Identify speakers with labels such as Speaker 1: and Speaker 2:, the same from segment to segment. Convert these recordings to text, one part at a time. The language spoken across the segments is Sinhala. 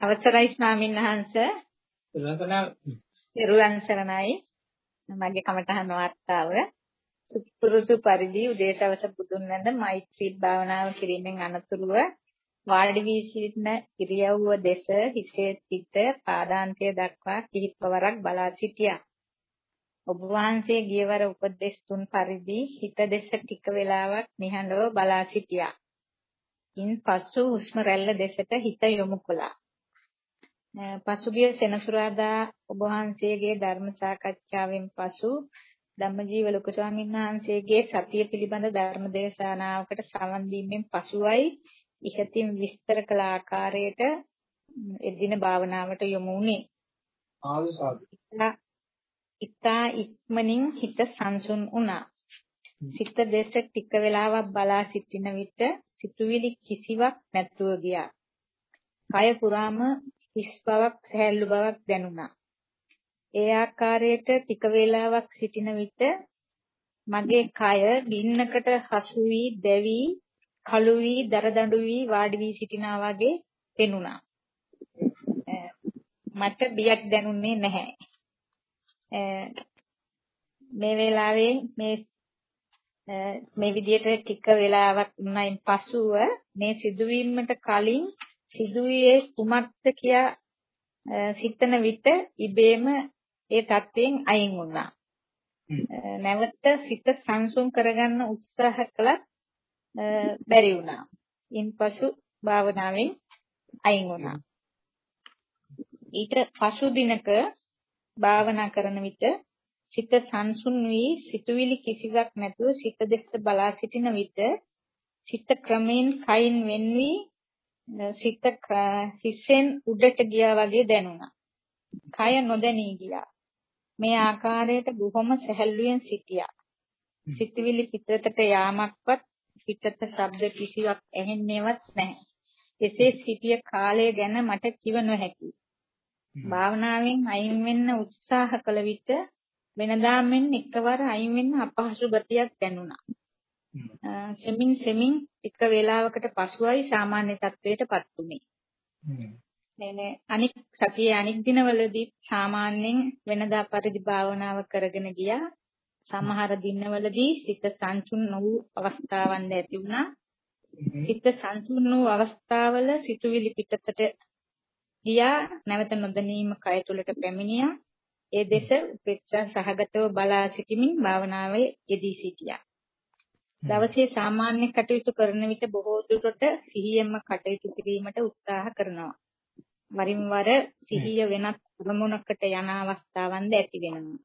Speaker 1: අවසරයි ස්වාමීන් වහන්ස. පෙරුවන් සරණයි. මගේ කමටහන් වාර්තාව සුපුරුදු පරිදි උදේසවස බුදුන් වැඳ මෛත්‍රී භාවනාව කිරීමෙන් අනතුරුව වාඩි වී සිටින ඉරියව්ව දෙස හිසේ පිට පාදාන්තය දක්වා කිහිපවරක් බලා සිටියා. ඔබ වහන්සේ ගියවර උපදෙස් තුන් පරිදි හිත දෙස ටික වේලාවක් නිහඬව බලා සිටියා. ඉන් පසු හුස්ම රැල්ල දෙසට හිත යොමු කළා. පසුගිය සෙනසුරාදා ඔබ වහන්සේගේ ධර්ම සාකච්ඡාවෙන් පසු ධම්මජීව ලොකු ස්වාමීන් වහන්සේගේ සතිය පිළිබඳ ධර්ම දේශනාවකට සමන් දීමෙන් පසුයි ඉහතින් විස්තර කළ ආකාරයට එදින භාවනාවට යොමු වුණේ.
Speaker 2: ආලු සාදු.
Speaker 1: ඉතා ඉක්මනින් හිත සංසුන් වුණා. සිත දෙස ටික වේලාවක් බලා සිටින විට සිතුවිලි කිසිවක් නැතුව ගියා. කය පුරාම හිස් බවක් සැහැල්ලු බවක් දැනුණා. ඒ ආකාරයට ටික වේලාවක් සිටින විට මගේ කය ගින්නකට හසු වී දැවි කළු වී දරදඬු වී වාඩි වී සිටිනා වගේ පෙනුණා. මට බියක් දැනුන්නේ නැහැ. මේ වෙලාවේ මේ මේ විදිහට ටික වෙලාවක් උනයින් පසුව මේ සිදුවීමට කලින් සිදුවේ කුමක්ද කියා සිතන විට ඉබේම ඒ தත්වයෙන් අයින් වුණා. නැවත සිත සංසුන් කරගන්න උත්සාහ කළත් බැරි වුණා. ඉන්පසු භාවනාවෙන් අයින් වුණා. ඊට පසු දිනක භාවනා කරන විට සිත සංසුන් වී සිතුවිලි කිසිවක් නැතුව සිත දෙස බලා සිටින විට සිත ක්‍රමෙන් කයින් වෙන් වී සිත හිසෙන් උඩට ගියා වගේ දැනුණා. කය නොදැනී ගියා. මේ ආකාරයට බොහොම සැහැල්ලුවෙන් සිටියා. සිතවිලි පිටතට යාමක්වත් පිටත ශබ්ද කිසිවක් ඇහෙන්නේවත් නැහැ. එසේ සිටිය කාලය ගැන මට කිව නොහැකියි. භාවනාවෙන් අයින් වෙන්න උත්සාහ කළ විට වෙනදා මෙන් එකවර අයින් වෙන්න අපහසු ගතියක් දැනුණා. සෙමින් සෙමින් එක වේලාවකට පසුයි සාමාන්‍ය තත්වයටපත් වුනේ. නේ අනික් සතියේ අනික් දිනවලදී සාමාන්‍යයෙන් වෙනදා පරිදි භාවනාව කරගෙන ගියා. සමහර දිනවලදී සිත සංසුන් නොවු අවස්ථාවන් ඇති වුණා. සිත සංසුන් වූ අවස්ථාවල සිතුවිලි පිටතට ගියා නැවත නොදැනීම කය තුලට පැමිණියා. ඒ දෙස උපේක්ෂා සහගතව බලා සිටමින් භාවනාවේ යෙදී සිටියා. දවසේ සාමාන්‍ය කටයුතු කරන විට බොහෝ දුරට සිහියෙන්ම කටයුතු කිරීමට උත්සාහ කරනවා. වරින් වර සිහිය වෙනත් අරමුණකට යන අවස්ථාවන්ද ඇති වෙනවා.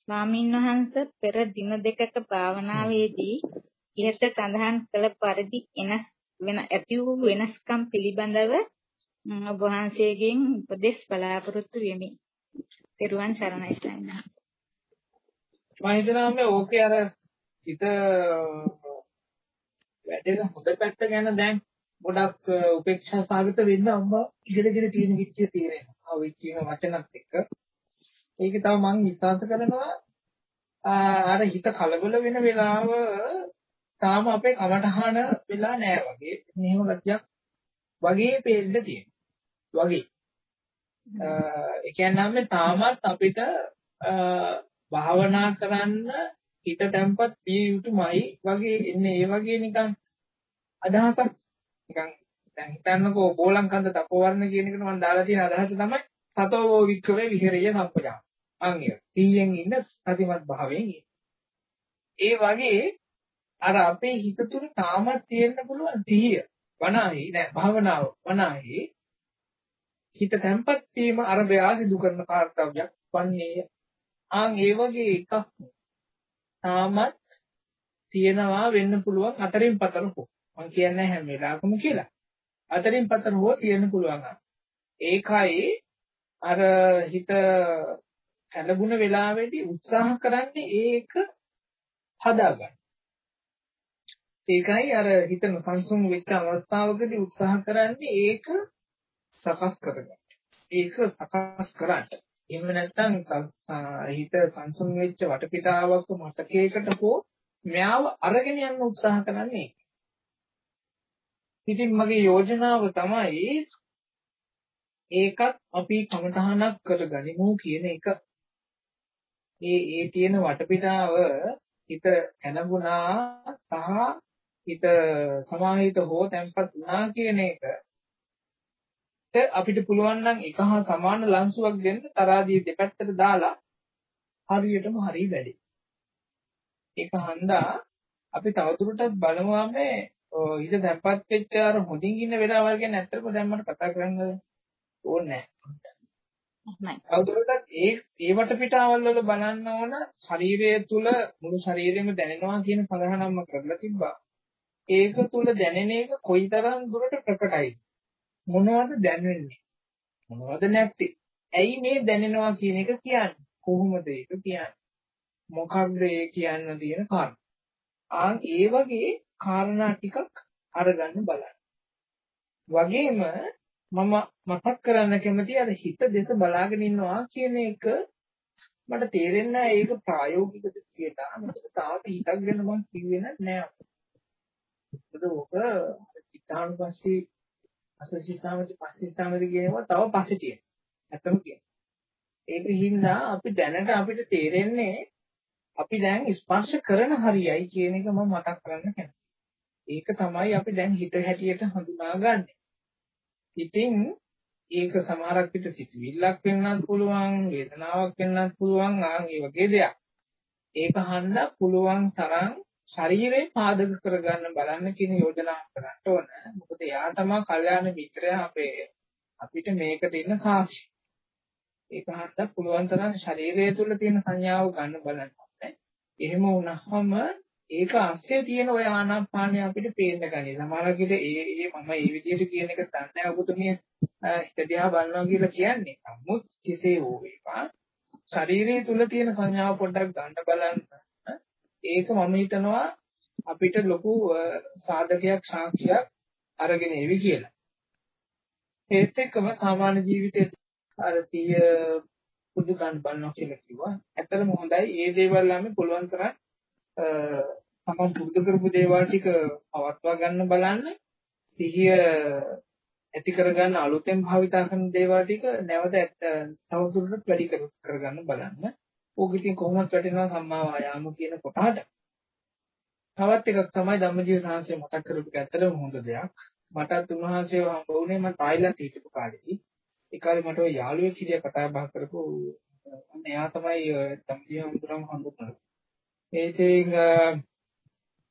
Speaker 1: ස්වාමින් වහන්සේ පෙර දින දෙකක භාවනාවේදී ඉහත සඳහන් කළ පරිදි එන වෙන ඇති වූ වෙනස්කම් පිළිබඳව ඔබ වහන්සේගෙන් උපදෙස් බලාපොරොත්තු වෙමි. පෙරුවන් සරණයි ස්වාමීන් වහන්සේ.
Speaker 2: මම හිතනවා මේ ඕකේ අර හිත වැඩෙන හොඳ පැත්ත ගැන දැන් ගොඩක් උපේක්ෂා සාගත වෙන්න අම්මා ඉගෙනගෙන තියෙන විදිය තියෙනවා. ඔය කියන වචනත් එක්ක. ඒක තව මම විශ්වාස කරනවා අර හිත කලබල වෙන වෙලාව තාම අපේ කමටහන වෙලා නැහැ වගේ. මෙහෙම ගතියක් වගේ පේන්න තියෙනවා. වගේ. ඒ කියන්නේ තාමත් අපිට භාවනා කරන්න හිත තැම්පත් විය යුතුමයි වගේ එන්නේ ඒ වගේ නිකන් අදහසක් නිකන් දැන් හිතන්නකෝ බෝලං කන්ද තපෝවර්ණ කියන එකට මම දාලා තියෙන අදහස තමයි සතෝ වික්‍රමේ විහෙරිය සම්පජා. අංගය. 100න් ඉන්න සතිමත් භාවයෙන් ඒ වගේ අර අපේ හිත තුල තාමත් තියෙන්න පුළුවන් සිහිය. වනාහි නෑ භාවනාව වනාහි හිත තැම්පත් වීම අරබයා සිදු කරන කාර්යයක් වන්නේය. ආන් ඒ වගේ එකක් තාමත් තියෙනවා වෙන්න පුළුවන් අතරින් පතර හෝ. මම කියන්නේ හැම වෙලාවකම කියලා. අතරින් පතර හෝ තියෙන්න පුළුවන්. ඒකයි අර හිත කලබුණ වෙලාවේදී උත්සාහ කරන්නේ ඒක හදාගන්න. ඒකයි අර හිත සංසුන් වෙච්ච අවස්ථාවකදී උත්සාහ කරන්නේ ඒක සකස් කරගන්න. ඒක සකස් කරන්න. එහෙම නැත්නම් හිත සංසුන් වෙච්ච වටපිටාවක මතකයකට හෝ මෙයාව අරගෙන යන්න උත්සාහ කරන්නේ. ඉතින් මගේ යෝජනාව තමයි ඒකත් අපි කමටහනක් කරගනිමු කියන එක. ඒ ඒ තියෙන වටපිටාව හිත කනගුණා සහ හිත සමාහිත හෝ තැම්පත් වුණා කියන එක අපිට පුළුවන් නම් එක හා සමාන ලංසුවක් දෙන්න තරාදිය දෙපැත්තට දාලා හරියටම හරි වැඩි. ඒක හන්දා අපි තවදුරටත් බලමුවා මේ හිත තැම්පත් වෙච්ච අර හොඳින් ඉන්න වෙලාවල් ගැන ඇත්තටම දැන් මට කතා කරන්න ඕනේ නැහැ. තවදුරටත් ඒ ඒ වටපිටාවල් වල බලන්න ඕන ශරීරය තුල මුළු ශරීරෙම දැනෙනවා කියන සඳහනක්ම කරලා තිබ්බා. ඒක තුල දැනෙන එක කොයිතරම් දුරට ප්‍රකටයිද? මොනවද දැනෙන්නේ? මොනවද නැත්තේ? ඇයි මේ දැනෙනවා කියන එක කියන්නේ? කොහොමද ඒක කියන්නේ? මොකක්ද ඒ කියන්න තියෙන කාරණා? ආන් ඒ වගේ කාරණා ටිකක් අරගන්න බලන්න. වගේම මම මතක් කරන්න කැමති අර හිත දෙස බලාගෙන ඉන්නවා කියන එක මට තේරෙන්නේ ඒක ප්‍රායෝගිකද කියලා. මොකද තාම හිතක් ගැන මම කිව්වේ නැහැ. මොකද ඕක චිත්තානුපස්සී අසසිතාමති පස්සිතාමති කියනවා තව පස්සේ තියෙනවා. ඇත්තම කියනවා. ඒක හින්දා අපි දැනට අපිට තේරෙන්නේ අපි දැන් ස්පර්ශ කරන හරියයි කියන එක මම මතක් කරන්න කැමතියි. ඒක තමයි අපි දැන් හිත හැටියට හඳුනාගන්නේ. ඉතින් ඒක සමහරක් විට සිතුවිල්ලක් වෙන්නත් පුළුවන්, වේදනාවක් වෙන්නත් පුළුවන්, ආන් ඒ වගේ දෙයක්. ඒක හන්ද පුළුවන් තරම් ශරීරේ පාදක කරගන්න බලන්න කියන යෝජනාවක් කරන්න ඕන. මොකද එයා තමයි කල්යාණ මිත්‍රයා අපේ අපිට මේකට ඉන්න සාක්ෂි. ඒක හන්ද පුළුවන් තරම් ශරීරය තුල තියෙන සංයාව ගන්න බලන්න ඕනේ. එහෙම වුණාම ඒක ASCII තියෙන ඔය ආනාපානය අපිට පේන්න ගන්නේ. සමහරවිට ඒ ඒ මම මේ විදිහට කියන එක දන්නේ ඔබතුමිය හිත දිහා බලනවා කියලා කියන්නේ. නමුත් කෙසේ හෝ වේවා ශරීරය තුල තියෙන සංයාව පොඩ්ඩක් ගන්න බලන්න. ඒක මම හිතනවා අපිට ලොකු සාධකයක් සාක්ෂියක් අරගෙන එවි කියලා. ඒත් එක්කම සාමාන්‍ය ජීවිතයේ අර 100 පුදු ගන්න බලනවා කියලා කිව්වා. ඇත්තටම හොඳයි. ඒ දේවල් අපි පුළුවන් තරම් තමන් පුරුදු කරපු දේවල් ටික පවත්වා ගන්න බලන්න. සිහිය ඇති කරගන්න අලුතෙන් භාවිතා කරන දේවල් ටික නැවත තවදුරටත් වැඩි කරගන්න බලන්න. ඕක ඉතින් කොහොමද වැටෙනවා සම්මා වායාම කියන කොටහට. තවත් එකක් තමයි ධම්මජීව සාංශය මතක් කරපු එක ඇත්තටම හොඳ දෙයක්. මටත් උන්වහන්සේව හම්බ වුණේ මම තායිලන්ත හිටපු කාලෙදී. ඒ කාලේ මට ඔය යාළුවෙක් හිටියා කතා බහ කරපු අන්න එයා තමයි ධම්මජීව හඳුනම හඳුනන්නේ. ඒ ඉතින්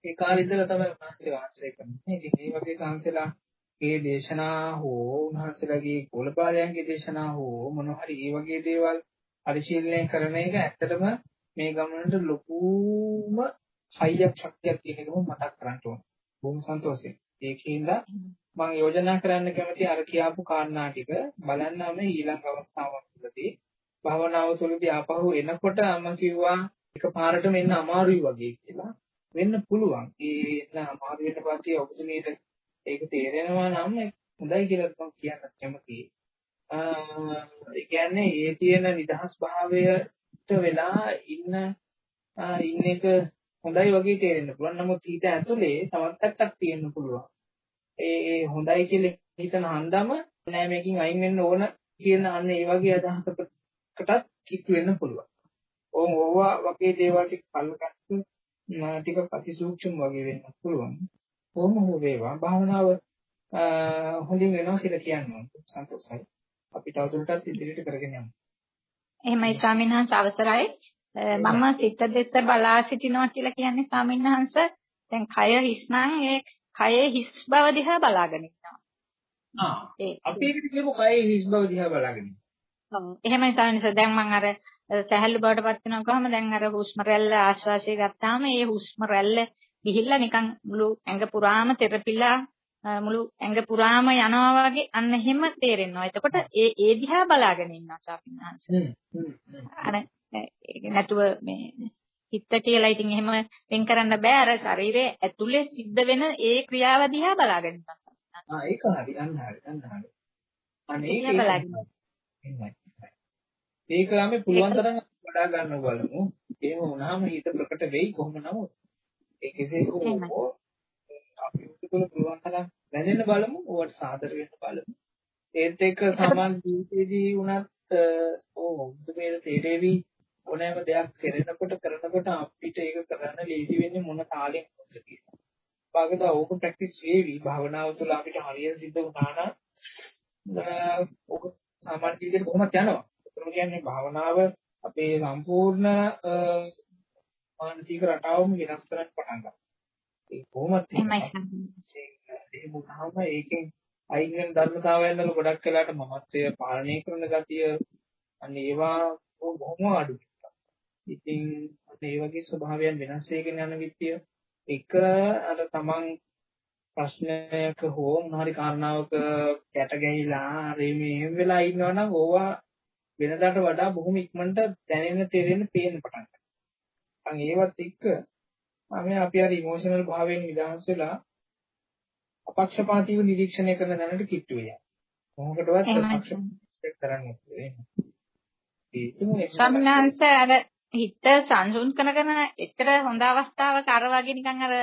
Speaker 2: ඒ කාලේ ඉඳලා තමයි උන්වහන්සේ වාසය කරන්නේ. ඉතින් මේ වගේ සාංශලා ඒ දේශනා හෝ උන්වහන්සේලාගේ ගෝලපාලයන්ගේ දේශනා හෝ මොන හරි ඒ වගේ දේවල් පරිශීලනය කරන එක ඇත්තටම මේ ගමනට ලොකුම හයියක් ශක්තියක් තියෙන එකම මතක් කරගන්න ඕන. බොහොම සන්තෝෂයි. ඒකින්ද මම යෝජනා කරන්න කැමති අර කියපු කාරණා ටික බලන්නම ඊළඟ අවස්ථාවකදී භවනාව තුළදී ආපහු එනකොට මම කිව්වා එකපාරටම එන්න අමාරුයි වගේ කියලා. වෙන්න පුළුවන්. ඒ එන්න අමාරු වෙන පස්සේ ඔබතුමීට ඒක තේරෙනවා නම් හොඳයි කියලා මම කියන්න කැමතියි. ඒ කියන්නේ ඒ තියෙන නිදහස් භාවයට වෙලා ඉන්න ඉන්න එක හොඳයි වගේ තේරෙන්න පුළුවන්. නමුත් ඊට ඇතුලේ තවත් පැත්තක් තියෙන්න පුළුවන්. ඒ හොඳයි කියලා හිතන හන්දම නෑ මේකෙන් අයින් වෙන්න ඕන කියන අන්න ඒ වගේ අදහසකටත් කිට්ටු වෙන්න පුළුවන්. ඕම් ඕවා වගේ දේවල් ටික කල්ගත්තු ටික අතිසූක්ෂම වගේ වෙන්න පුළුවන්. කොහොම හෝ වේවා භාවනාව හොඳින් වෙනවා කියලා කියනවා. සන්තෝෂයි. අපි තවදුරටත් ඉදිරියට කරගෙන යමු.
Speaker 3: එහෙමයි ස්වාමීන් වහන්සේ අවසරයි. මම සිත දෙස බලා සිටිනවා කියලා කියන්නේ ස්වාමීන් වහන්සේ දැන් කය හිස්නම් ඒ කයේ හිස් බව දිහා බලාගෙන ඉන්නවා.
Speaker 2: ආ අපි ඒකට කියමු කයේ හිස් බව දිහා බලාගෙන.
Speaker 3: ඔව් එහෙමයි ස්වාමීන් දැන් මම අර සැහැල්ලු බවට පත් වෙනවා කොහොම දැන් අර හුස්ම රැල්ල ආශ්වාසය ගත්තාම ඒ හුස්ම රැල්ල ගිහිල්ලා නිකන් මුළු ඇඟ පුරාම තෙරපිලා මුළු ඇඟ පුරාම යනවා වගේ අන්න එහෙම තේරෙනවා. එතකොට ඒ ඒ දිහා බලාගෙන ඉන්නවා චාපින්හන්ස. අර නැතුව මේ හිත කියලා ඉතින් එහෙම වෙන් කරන්න බෑ අර ශරීරයේ ඇතුලේ සිද්ධ වෙන ඒ ක්‍රියාව දිහා බලාගෙන ඉන්නවා.
Speaker 2: ආ ඒක හරි අන්න හරි අන්න හරි. අනේ
Speaker 3: ඒක
Speaker 2: ඒක අපි පුළුවන් තරම් වඩා ගන්න බලමු. එහෙම වුණාම හිත ප්‍රකට වෙයි කොහොම නමුත් ඒ කෙසේ හෝ අපි උතුල පුළුවන් තරම් වැදෙන්න බලමු. ඕවට සාදර වෙන්න බලමු. ඒත් එක්ක සාමාන්‍ය ජීවිතේදී වුණත් ඕ මේ තේරෙවි ඕනෑම දෙයක් කරනකොට කරනකොට අපිට ඒක කරන්න ලේසි වෙන්නේ මොන තාලෙන් මොකද කියලා. භාගත ඕක ප්‍රැක්ටිස් වේවි භාවනාව තුළ අපිට හරියට සිද්ධ වුණා නම් ඕක සාමාන්‍ය ජීවිතේ කොහොමද යනවා. ඒ කියන්නේ භාවනාව අපේ සම්පූර්ණ මානසික රටාවම වෙනස් කරන්න පටන් ගන්නවා. ඒ කොහොමද එහෙම වුණාම ඒකෙන් අයින් වෙන ධර්මතාවයන් වල ගොඩක් වෙලාට මමත්වය පාලනය කරන ගතිය අන්න ඒවා බොහොම අඩුයි. ඉතින් ඒ වගේ ස්වභාවයන් වෙනස් වෙගෙන යන විදිය එක අර තමන් ප්‍රශ්නයක හෝ මොනවාරි කාරණාවක යට ගැහිලා හරි මේ එහෙම වෙලා ඉන්නවනම් ඕවා වෙනදාට වඩා බොහොම ඉක්මනට දැනෙන්න තේරෙන්න පේන්න පටන් ගන්නවා. ඒවත් එක්ක මම අපි අර ඉමෝෂනල් භාවයෙන් නිදහස් වෙලා අපක්ෂපාතීව නිරීක්ෂණය කරන දැනට කිට්ටු වෙනවා. මොකකටවත් අපක්ෂපාත කරන්නේ නැහැ.
Speaker 3: ස්වාමීනාංශ අර හිත සංසුන් කරගෙන එච්චර හොඳ අවස්ථාවක අර වගේ නිකන් අර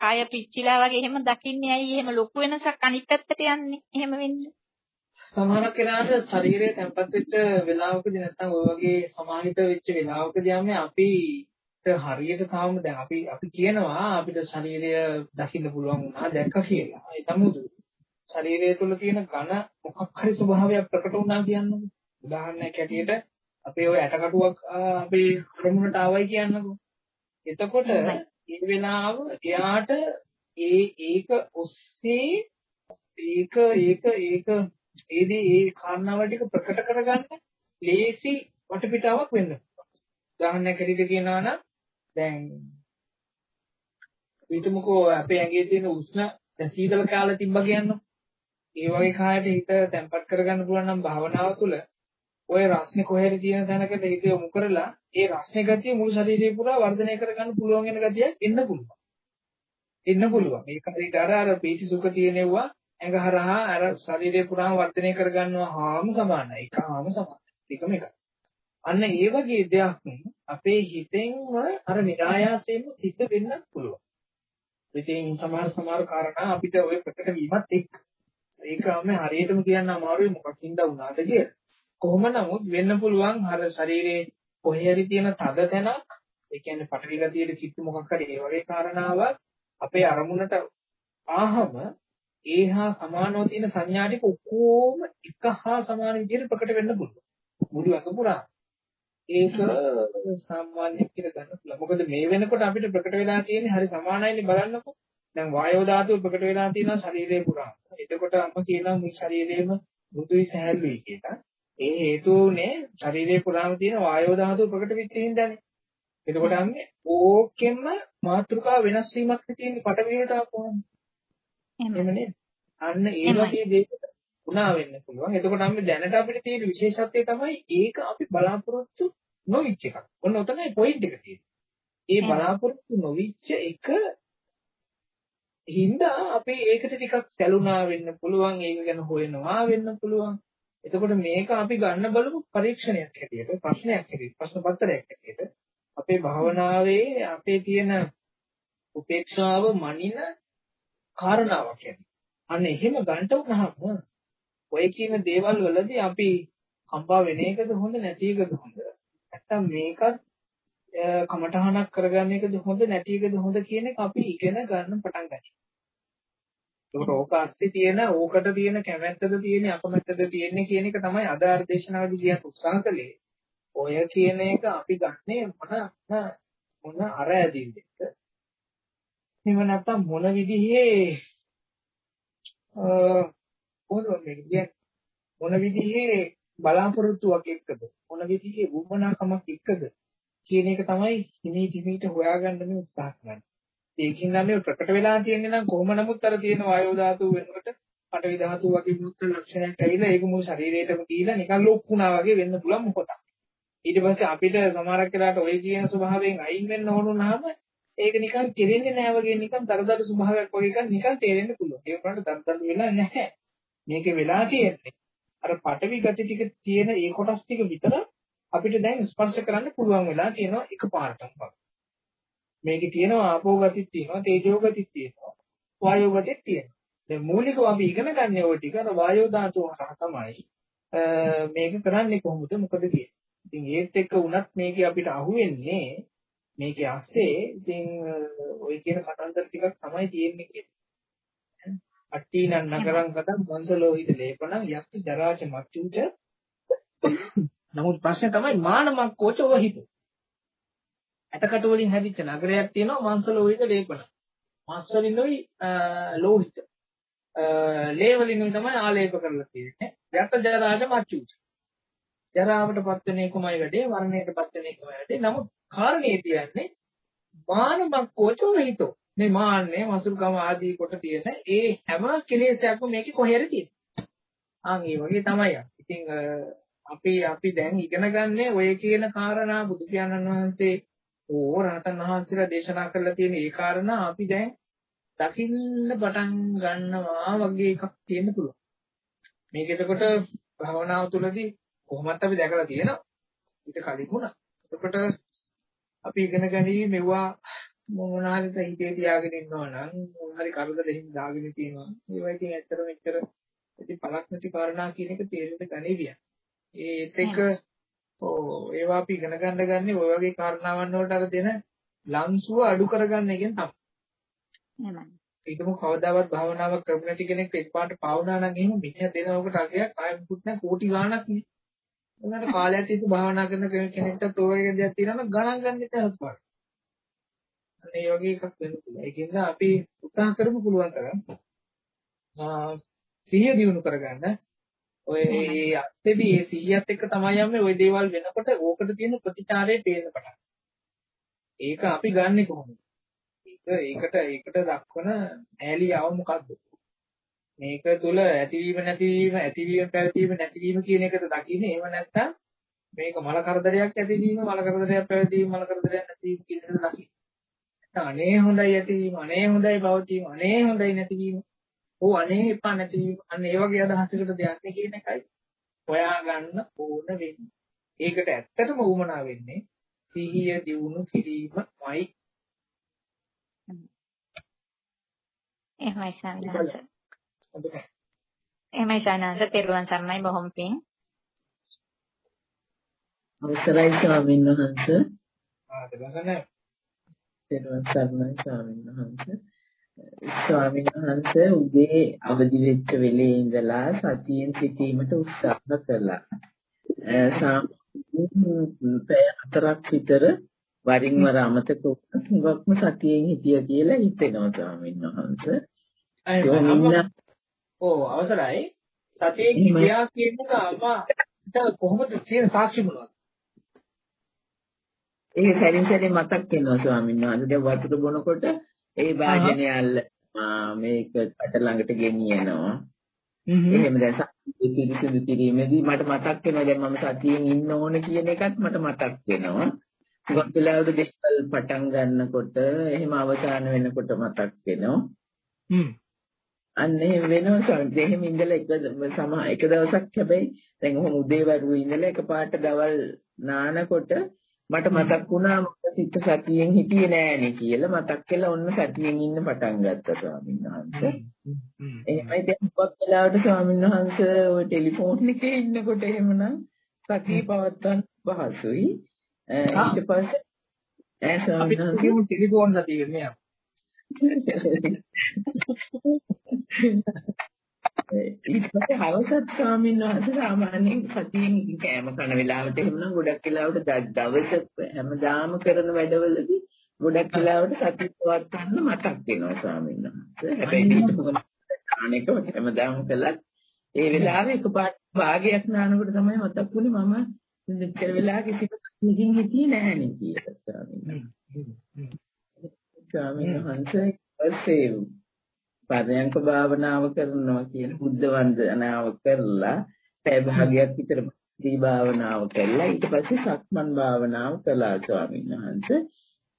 Speaker 3: කාය පිච්චිලා වගේ එහෙම දකින්නේ ඇයි එහෙම ලොකු වෙනසක් අනිත් පැත්තට යන්නේ එහෙම වෙන්නේ
Speaker 2: සමහරක් වෙලාවට ශරීරය තැම්පත් වෙච්ච වෙලාවකදී නැත්නම් ඔය වගේ සමාහිත වෙච්ච වෙලාවකදී යන්නේ අපි හරියට තාම දැන් අපි අපි කියනවා අපිට ශරීරය දකින්න පුළුවන් වුණා දැක්ක කියලා. ඒ නමුදු ශරීරය තුළ තියෙන ඝන මොකක් හරි ස්වභාවයක් ප්‍රකට වුණා කියන්නේ. උදාහරණයක් ඇටියට අපේ ওই ඇටකටුවක් අපේ ක්‍රමුණට ආවයි කියන්නකෝ. එතකොට ඒ වෙලාව එයාට ඒ ඒක ඔස්සේ ඒක ඒක ඒක ඒදී ඒ කාරණාව ටික ප්‍රකට කරගන්න ලේසි වටපිටාවක් වෙන්න. උදාහරණයක් ඇටියට කියනවා නම් දැන් හිතමුකෝ අපේ ඇඟේ තියෙන උෂ්ණ දැන් සීතල කාලේ තිබ්බ කියන්නකො. ඒ වගේ කායට හිත තැම්පත් කරගන්න පුළුවන් නම් භාවනාව තුළ ඔය රස්නේ කොහෙද තියෙන තැනකට හිත යොමු කරලා ඒ රස්නේ ගතිය මුළු ශරීරය පුරා වර්ධනය කරගන්න පුළුවන් වෙන ගතියක් එන්න පුළුවන්. එන්න පුළුවන්. ඒක හරියට අර අර පීති සුඛ තියෙනවා ඇඟ හරහා අර ශරීරය පුරාම වර්ධනය කරගන්නවා හාම සමානයි. ඒකම සමානයි. ඒකම එකයි. අන්න ඒ වගේ දෙයක් අපේ හිතෙන්ම අර નિરાයාසයෙන්ම සිද්ධ වෙන්නත් පුළුවන්. ඉතින් සමහර සමහර කාරණා අපිට ওই ප්‍රකට වීමත් එක්ක ඒකම හරියටම කියන්න අමාරුයි මොකක්ින්ද වුණාද කියලා. කොහොම නමුත් වෙන්න පුළුවන් අර ශරීරයේ කොහේ හරි තියෙන තද තැනක් ඒ කියන්නේ පටවි ගතියේ කිත්තු මොකක් හරි ඒ වගේ කාරණාවක් අපේ අරමුණට ආහම ඒහා සමානව තියෙන සංඥා ටික ඔක්කොම එක හා සමාන විදිහට ප්‍රකට වෙන්න පුළුවන්. මුළු අඟ පුරා. ඒක සාමාන්‍ය කියලා ගන්න පුළුවන්. මොකද මේ වෙනකොට අපිට ප්‍රකට වෙලා තියෙන්නේ හරි සමානයිනේ බලන්නකො. දැන් වායෝ ධාතුව ප්‍රකට වෙලා තියෙනවා ශරීරේ පුරා. එතකොට අම්ම කියනවා මේ ශරීරේම මෘදුයි සහැල්ලුයි කියලා. ඒ හේතුවනේ ශරීරේ පුරාම තියෙන වායෝ ධාතුව ප්‍රකට වෙච්ච හින්දානේ. එතකොට අම්මේ ඕකෙන්ම මාත්‍රිකා වෙනස් වීමක් තියෙන්නේ පටවියට ආපුවම. එහෙම නේද? අන්න ඒ වගේ දෙයක උනා වෙන්න පුළුවන්. එතකොට අපි දැනට අපිට තියෙන විශේෂත්වය තමයි ඒක අපි බලාපොරොත්තු නොවිච්ච එකක්. ඔන්න ඔතනයි පොයින්ට් එක තියෙන්නේ. ඒ බලාපොරොත්තු නොවිච්ච එක හින්දා අපි ඒකට ටිකක් සැලුනා වෙන්න පුළුවන්. ඒක ගැන හොයනවා වෙන්න පුළුවන්. එතකොට මේක අපි ගන්න බලමු පරීක්ෂණයක් හැටියට, ප්‍රශ්නයක් හැටියට, ප්‍රශ්න පත්‍රයක් හැටියට. අපේ භාවනාවේ අපේ තියෙන උපේක්ෂාව මනින කාරණාවක් හැටියට. අන්න එහෙම ගන්නට උනහම ඔය කියන දේවල් වලදී අපි කම්පා වෙන එකද හොඳ නැති එකද හොඳ නැත්තම් මේකත් කමටහනක් කරගන්න එකද හොඳ නැති එකද හොඳ කියන එක අපි ඉගෙන ගන්න පටන් ගන්නවා. ඒකට ඕක අස්ති තියෙන ඕකට තියෙන කැමැත්තද තියෙන අකමැත්තද තියෙන්නේ කියන එක තමයි අද ආර්දේශනාවේදී කියන්න උත්සාහ කළේ. ඔය කියන එක අපි ගන්නේ මොන මොන අර ඇදින්ද? එහෙම නැත්තම් මොන විදිහේ කොහොමද මේක කියන්නේ මොන විදිහේ බලාපොරොත්තුවක් එක්කද මොන විදිහේ වුමනාකමක් එක්කද කියන එක තමයි හිමී හිමීට හොයාගන්න මේ උත්සාහ කරන්නේ. ඒකින් නම් මේ ප්‍රකට වෙලා තියෙන්නේ නම් කොහොම නමුත් අර තියෙන වායෝ ධාතුව වෙනකොට පඨවි ධාතුව වගේ මුත්‍ර ලක්ෂණයක් ඇවිල්ලා ඒක මුළු ශරීරයටම දීලා නිකන් ලොක්ුණා වගේ වෙන්න පුළුවන් මොකටද. ඊට පස්සේ අපිට සමහරක් වෙලාවට ওই කියන ස්වභාවයෙන් අයින් වෙන්න ඕන වුණාම ඒක නිකන් කෙරෙන්නේ නැහැ වගේ නිකන් දරදර ස්වභාවයක් වගේ එකක් නිකන් තේරෙන්න පුළුවන්. ඒ වුණාට දරදර වෙලා නැහැ. මේකේ වෙලා තියෙන්නේ අර පටවි ගති ටික තියෙන ඒ කොටස් ටික විතර අපිට දැන් ස්පර්ශ කරන්න පුළුවන් වෙලා තියෙනවා එකපාරටම වගේ. මේකේ තියෙනවා ආපෝ ගතිත් තියෙනවා තේජෝ ගතිත් තියෙනවා වායෝ ගතිත් තියෙනවා. දැන් මූලිකව අපි ඉගෙන ගන්න ඕන ටික අර වායෝ ධාතුව හරහා තමයි මේක කරන්නේ කොහොමද මොකද කියන්නේ. ඉතින් ඒත් එක්ක වුණත් මේකේ අපිට අහුවෙන්නේ මේකේ ASCII ඉතින් ওই කියන කතන්දර ටිකක් තමයි තියෙන්නේ කියන්නේ. අට්ටීනං නගරං කතං වංශලෝහිත ලේපණං යක්ති ජරාච මච්චුච නමුත් ප්‍රශ්නේ තමයි මානමක් කෝචව හිතු. ඇටකට වලින් හැදිච්ච නගරයක් තියෙනවා වංශලෝහිත ලේපණ. මස් වලින්ුයි ලෝහිත. ලේ වලින්ුයි තමයි ආලේප කරලා තියෙන්නේ. යට ජරාච මච්චුච. ජරාවටපත් වෙන එකමයි වැඩේ, මරණයටපත් වෙන එකමයි වැඩේ. නමුත් කාරණේ කියන්නේ මානමක් කෝචෝ හිතෝ. මේ මාන්නේ මසුරුකම ආදී කොට තියෙන ඒ හැම කෙලෙසයක්ම මේකේ කොහේද තියෙන්නේ. ආන් ඒ වගේ තමයි. ඉතින් අපි අපි දැන් ඉගෙන ගන්නේ ඔය කියන කාරණා බුදු පියාණන් වහන්සේ ඕ රහතන් වහන්සේලා දේශනා කරලා තියෙන ඒ කාරණා අපි දැන් දකින්න පටන් ගන්නවා වගේ එකක් තියෙන්න පුළුවන්. මේක එතකොට භවනාව තුළදී කොහොමත් අපි දැකලා තියෙනවා. ඊට කලින් වුණා. එතකොට අපි ඉගෙන ගනිවි මෙවුවා මොනාරිත හිතේ තියාගෙන ඉන්නවා නම් මොනාරි කරදරෙහිම දාගෙන තියෙනවා. ඒවා ඉතින් ඇත්තට මෙච්චර ඉතින් පළක් නැති කාරණා කියන එක තේරෙන්න ගනිවිය. ඒත් එක්ක ඕ ඒවා අපි ඉගෙන ගන්න ගන්නේ ඔය වගේ කාරණාවන් වලට අර දෙන ලංසුව අඩු කරගන්න එකෙන් තමයි. එහෙමයි. ඒකම කවදාවත් භාවනාවක් කරපු නැති කෙනෙක් එක්පාරට පාවුනා නම් එහෙම මිනිහ දෙනවකට අගයක් ආයෙ මුකුත් නැහැ කෝටි ගාණක් නේ. උනාට කාලයක් තිස්සේ භාවනා කරන කෙනෙක්ට ඔය වගේ දෙයක් තියෙනවා නම් ගණන් ගන්න ඉතින් හත්පාට. අන්න ඒ වගේ එකක් වෙන්න පුළුවන්. ඒකෙන්ද අපි උත්සාහ කරමු පුළුවන් තරම් සිහිය දියුණු කරගන්න. ඔය අස්සෙදි ඒ සිහියත් එක්ක තමයි යන්නේ ওই දේවල් වෙනකොට ඕකට තියෙන ප්‍රතිචාරය පේන්න පටන් ඒක අපි ගන්නෙ කොහොමද? ඒක ඒකට ඒකට දක්වන ඈලියාව මොකද්ද? මේක තුල ඇතිවීම නැතිවීම ඇතිවීම පැවතීම නැතිවීම කියන එකද දකින්නේ එහෙම නැත්නම් මේක මල කරදරයක් ඇතිවීම මල කරදරයක් පැවතීම මල කරදරයක් නැතිවීම කියන එකද දකින්නේ අනේ හොඳයි ඇතිවීම අනේ හොඳයි පවතීම අනේ හොඳයි නැතිවීම. ඕ අනේ එපා නැතිවීම. අන්න ඒ වගේ අදහසකට දෙන්නේ කියන එකයි හොයාගන්න ඕන වෙන්නේ. ඒකට ඇත්තටම උවමනා වෙන්නේ සිහිය දියුණු කිරීමයි.
Speaker 3: එහෙමයි සන්නහස එහෙමයි ශානන්ද පෙරුවන් සරණයි බොහොම පිං.
Speaker 4: අවසරයි ස්වාමීන් වහන්ස.
Speaker 2: ආ දෙවසනේ.
Speaker 4: පෙරුවන් සරණයි ස්වාමීන් වහන්ස. ස්වාමීන් වහන්ස උදේ අවදි වෙච්ච වෙලේ ඉඳලා සතියෙන් සිටීමට උත්සාහ කළා. සාමාන්‍යයෙන් පැය හතරක් විතර වරින් වර අමතක වුණත් හුඟක්ම සතියෙන් හිටිය කියලා හිතෙනවා ස්වාමීන් වහන්ස.
Speaker 2: ඔව් අවසරයි. සතියේ ගියා කියන එක අම්මා කොහොමද තියෙන සාක්ෂි මොනවද?
Speaker 4: ඒක සැරින් සැරේ මතක් වෙනවා ස්වාමීන් වහන්සේ. දැන් වතුර බොනකොට ඒ වාජනය අල්ල මේක අට ළඟට ගෙනියනවා. එහෙම දැන් පිරිසිදු කිරීමේදී මට මතක් වෙනවා දැන් මම සතියෙන් ඉන්න ඕන කියන එකත් මට මතක් වෙනවා. ගොඩ වෙලාවට දේවල් පටන් ගන්නකොට එහෙම අවසාන වෙනකොට මතක් වෙනවා. අන්න එහෙම වෙනවා සමහර එහෙම ඉඳලා එක සම එක දවසක් හැබැයි දැන් ඔහොම උදේ වරුවේ ඉඳලා එකපාරට දවල් නානකොට මට මතක් වුණා මම සිත සතියෙන් හිටියේ නෑනේ කියලා. මතක් කළා ඔන්න සතියෙන් ඉන්න පටන් ගත්තා ස්වාමීන් වහන්සේ. එහෙමයි දැන් මොකක් වෙලාවට ස්වාමීන් වහන්සේ ওই ටෙලිෆෝන් එකේ ඉන්නකොට එහෙමනම් සතිය පවත්වන්න පහසුයි. ඊට පස්සේ ඈ ස්වාමීන් වහන්සේ
Speaker 2: ටෙලිෆෝන් සතිය වෙන්නේ
Speaker 4: ඊට පස්සේ හවසත් ස්වාමීන් වහන්සේ සාමාන්‍යයෙන් සතියෙන් කෑම කන වෙලාවට එහෙමනම් ගොඩක් වෙලාවට දවස හැමදාම කරන වැඩවලදී ගොඩක් වෙලාවට සතිය පවත්වන්න මතක් වෙනවා ස්වාමීන් වහන්සේ. හැබැයි මේක මොකද අනේක හැමදාම කළත් ඒ වෙලාවේ එකපාරට භාගයක් නානකොට තමයි මතක් වුනේ මම මෙච්චර වෙලා කිසි කෙනෙක්කින් හිටියේ නැහැනේ කියලා ස්වාමීන් වහන්සේ. ස්වාමීන් වහන්සේ පරයන්ක භාවනාව කරනවා කියන බුද්ධ වන්දනාව කරලා පැය භාගයක් විතර දී භාවනාව කළා ඊට පස්සේ සක්මන් භාවනාව කළා ස්වාමීන් වහන්සේ.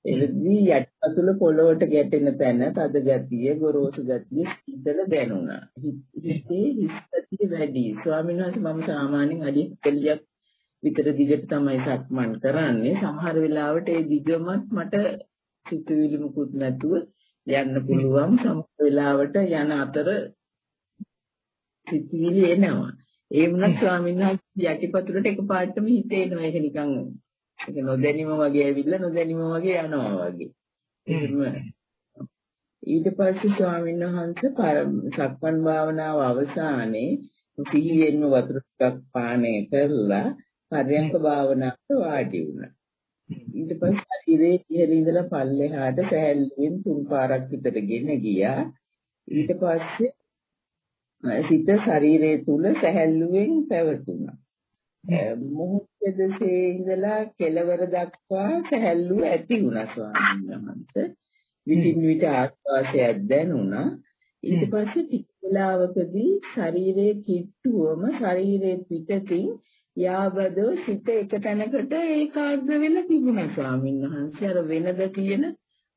Speaker 4: එෙදී යටිපතුල පොළොවට ගැටෙන තැන තද ගතිය ගොරෝසු ගතිය ඉඳලා දැනුණා. හිතේ හිස්ගතිය වැඩි. ස්වාමීන් වහන්සේ මම සාමාන්‍යයෙන් අඩි 40ක් විතර දිගට තමයි සක්මන් කරන්නේ. සමහර වෙලාවට ඒ දිගමත් මට සිතුවිලි මුකුත් නැතුව යන්න පුළුවන් සමහර වෙලාවට යන අතර සිතිවිලි එනවා. ඒ වුණත් ස්වාමීන් වහන්සේ යටිපතුලට එකපාරටම හිතේනවා ඒක නිකන් ඒක නොදැනීම වගේ ඇවිල්ලා නොදැනීම වගේ යනවා වගේ. එහෙම ඊට පස්සේ ස්වාමීන් වහන්සේ සක්මන් භාවනාව අවසානයේ සිහියෙන්ම වතුර ටිකක් පානය කරලා පරයන්ක භාවනාවට වාඩි වුණා. ඊට පස්සේ ශරීරයේ ඉහළ ඉඳලා පල්ලෙහාට සැහැල්ලුවෙන් තුන් පාරක් විතර ගෙන ගියා. ඊට පස්සේ සිත ශරීරයේ තුල සැහැල්ලුවෙන් පැවතුණා. මොහොතේදසේ ඉඳලා කෙලවර දක්වා සැහැල්ලුව ඇති වුණා ස්වාමීන් වහන්සේ. විටින් විට ආස්වාසයක් දැනුණා. ඊට පස්සේ ටික වෙලාවකදී ශරීරයේ කිට්ටුවම ශරීරයේ පිටතින් යාබදෝ සිත එක තැනකට ඒකාග්‍ර වෙලා තිබුණා ස්වාමීන් වහන්සේ. අර වෙනද කියන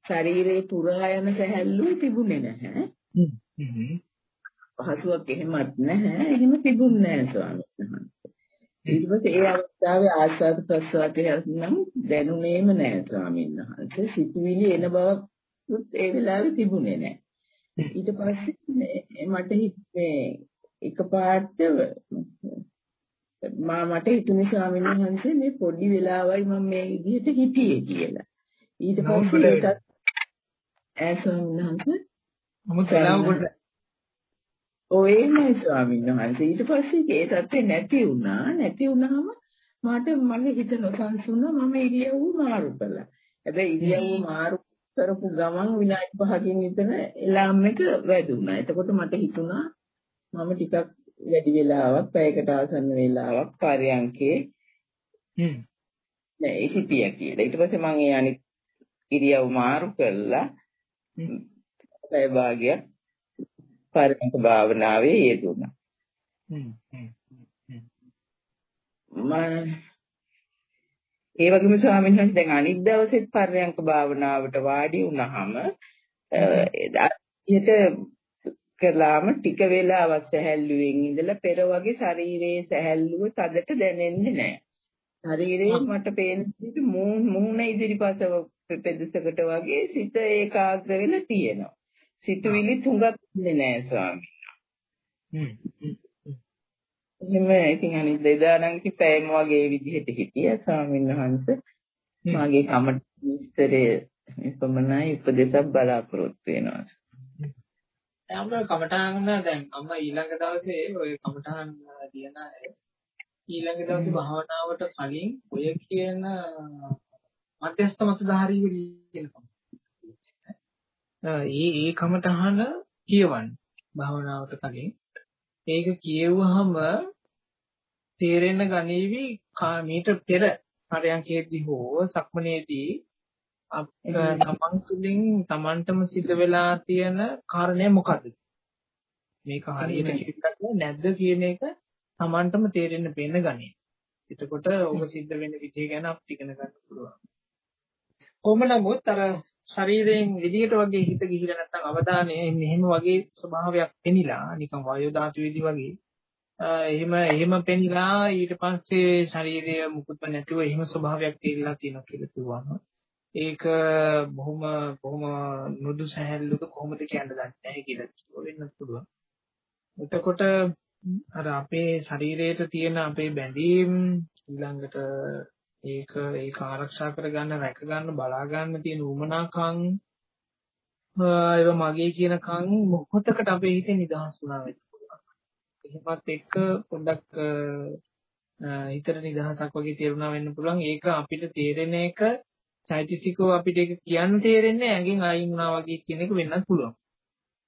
Speaker 4: ශරීරේ පුරා යන සැහැල්ලුව තිබුණේ නැහැ. පහසුවක් එහෙමත් නැහැ. එහෙම තිබුණේ නැහැ ස්වාමීන් වහන්සේ. ඊට පස්සේ ඒ අවස්ථාවේ ආස්වාද ප්‍රසවාසයේ නම් දැනුනේම නැහැ ස්වාමීන් වහන්සේ. සිතුවිලි එන බව ඒ වෙලාවේ තිබුණේ නැහැ. ඊට පස්සේ මට මේ එකපාරට මා මට හිතුනේ ස්වාමීන් වහන්සේ මේ පොඩි වෙලාවයි මම මේ විදිහට හිටියේ කියලා. ඊට පස්සේ ඒකත් ඈ ස්වාමීන් වහන්සේ
Speaker 2: මොකද වෙලාව කොට
Speaker 4: ඔයනේ ස්වාමීන් වහන්සේ ඊට පස්සේ ඒ තත්ත්වේ නැති වුණා. නැති වුණාම මට මගේ හිත නොසන්සුණා මම ඉරියව්ව මාරු කළා. හැබැයි ඉරියව්ව මාරු කරපු ගමන් විනාඩි 5කින් විතර එලාම් එක වැදුනා. එතකොට මට හිතුණා මම ටිකක් වැඩි වෙලාවක් පැයකට ආසන්න වෙලාවක් පරයන්කේ හ්ම් නෑ හිටියා කියලා. ඊට පස්සේ මම ඒ අනිත් ඉරියව් මාරු කළා. පැය භාගයක් පරයන්ක භාවනාවේ යෙදුණා. හ්ම් මම ඒ වගේම ස්වාමීන් වහන්සේ දැන් අනිත් දවසෙත් පර්යංක භාවනාවට වාඩි වුණාම එදාට කළාම ටික වෙලාවක් සැහැල්ලුවෙන් ඉඳලා පෙර වගේ ශරීරයේ සැහැල්ලුව තදට දැනෙන්නේ නැහැ. ශරීරයේ මට පේන විදිහට මූණ ඉදිරිපස පෙදෙසකට වගේ සිත ඒකාග්‍ර වෙලා තියෙනවා. සිතුවිලි තුඟක් ඉන්නේ නැහැ ස්වාමීන් එහෙම ඉතින් අනිත් එදා නම් ඉතින් පැයම වගේ විදිහට හිටියා ස්වාමීන් වහන්සේ. මාගේ කමට විස්තරය එපමණයි උපදේශක් බලාපොරොත්තු වෙනවා.
Speaker 2: අම්ම කමඨාන් දැන් අම්ම ඊළඟ දවසේ ඔය කමඨාන් දියන අය. ඊළඟ දවසේ භාවනාවට කලින් ඔය කියන මධ්‍යස්ථ මතධාරී වෙලිනවා. ඒ ඒ කමඨහන කියවන්න භාවනාවට කලින්. ඒක කියෙව්වහම තේරෙන්න ගනීවි මීට පෙර පරයන්කේදී හෝ සක්මනේදී තමන් තුළින් තමන්ටම සිද්ධ වෙලා තියෙන කාරණය මොකද්ද? මේක හරියට කිව්වද නැද්ද කියන එක තමන්ටම තේරෙන්න වෙන ගන්නේ එතකොට ඔබ සිද්ධ වෙන විදිහ ගැන අපිට ඉගෙන ගන්න පුළුවන්. කොහොම නමුත් අර ශරීරයෙන් විදිහට වගේ හිත ගිහිලා නැත්නම් අවධානය මෙහෙම වගේ ස්වභාවයක් පෙනිලා නිකන් වායෝ ධාතු විදි වගේ එහෙම එහෙම පෙනිලා ඊට පස්සේ ශරීරය මුකුත්ම නැතිව එහෙම ස්වභාවයක් තියලා තියෙනවා කියලා කිව්වම ඒක බොහොම බොහොම නුදු සැහැල්ලුක කොහොමද කියන්න දන්නේ නැහැ කියලා වෙන්නත් පුළුවන්. එතකොට අර අපේ ශරීරයට තියෙන අපේ බැඳීම් ඊළඟට ඒක ඒක ආරක්ෂා කරගන්න රැක ගන්න බලා ගන්න තියෙන උමනාකම් ඒව මගේ කියනකම් මොහොතකට අපේ හිතේ නිදහස් වුණා වෙන්න පුළුවන්. එහෙමත් එක්ක පොඩ්ඩක් හිතට නිදහසක් වගේ තේරුණා වෙන්න පුළුවන්. ඒක අපිට තේරෙන එක චෛතසිකෝ අපිට ඒක කියන්න තේරෙන්නේ ඇඟෙන් අයින් වුණා වගේ කියන එක වෙන්නත් පුළුවන්.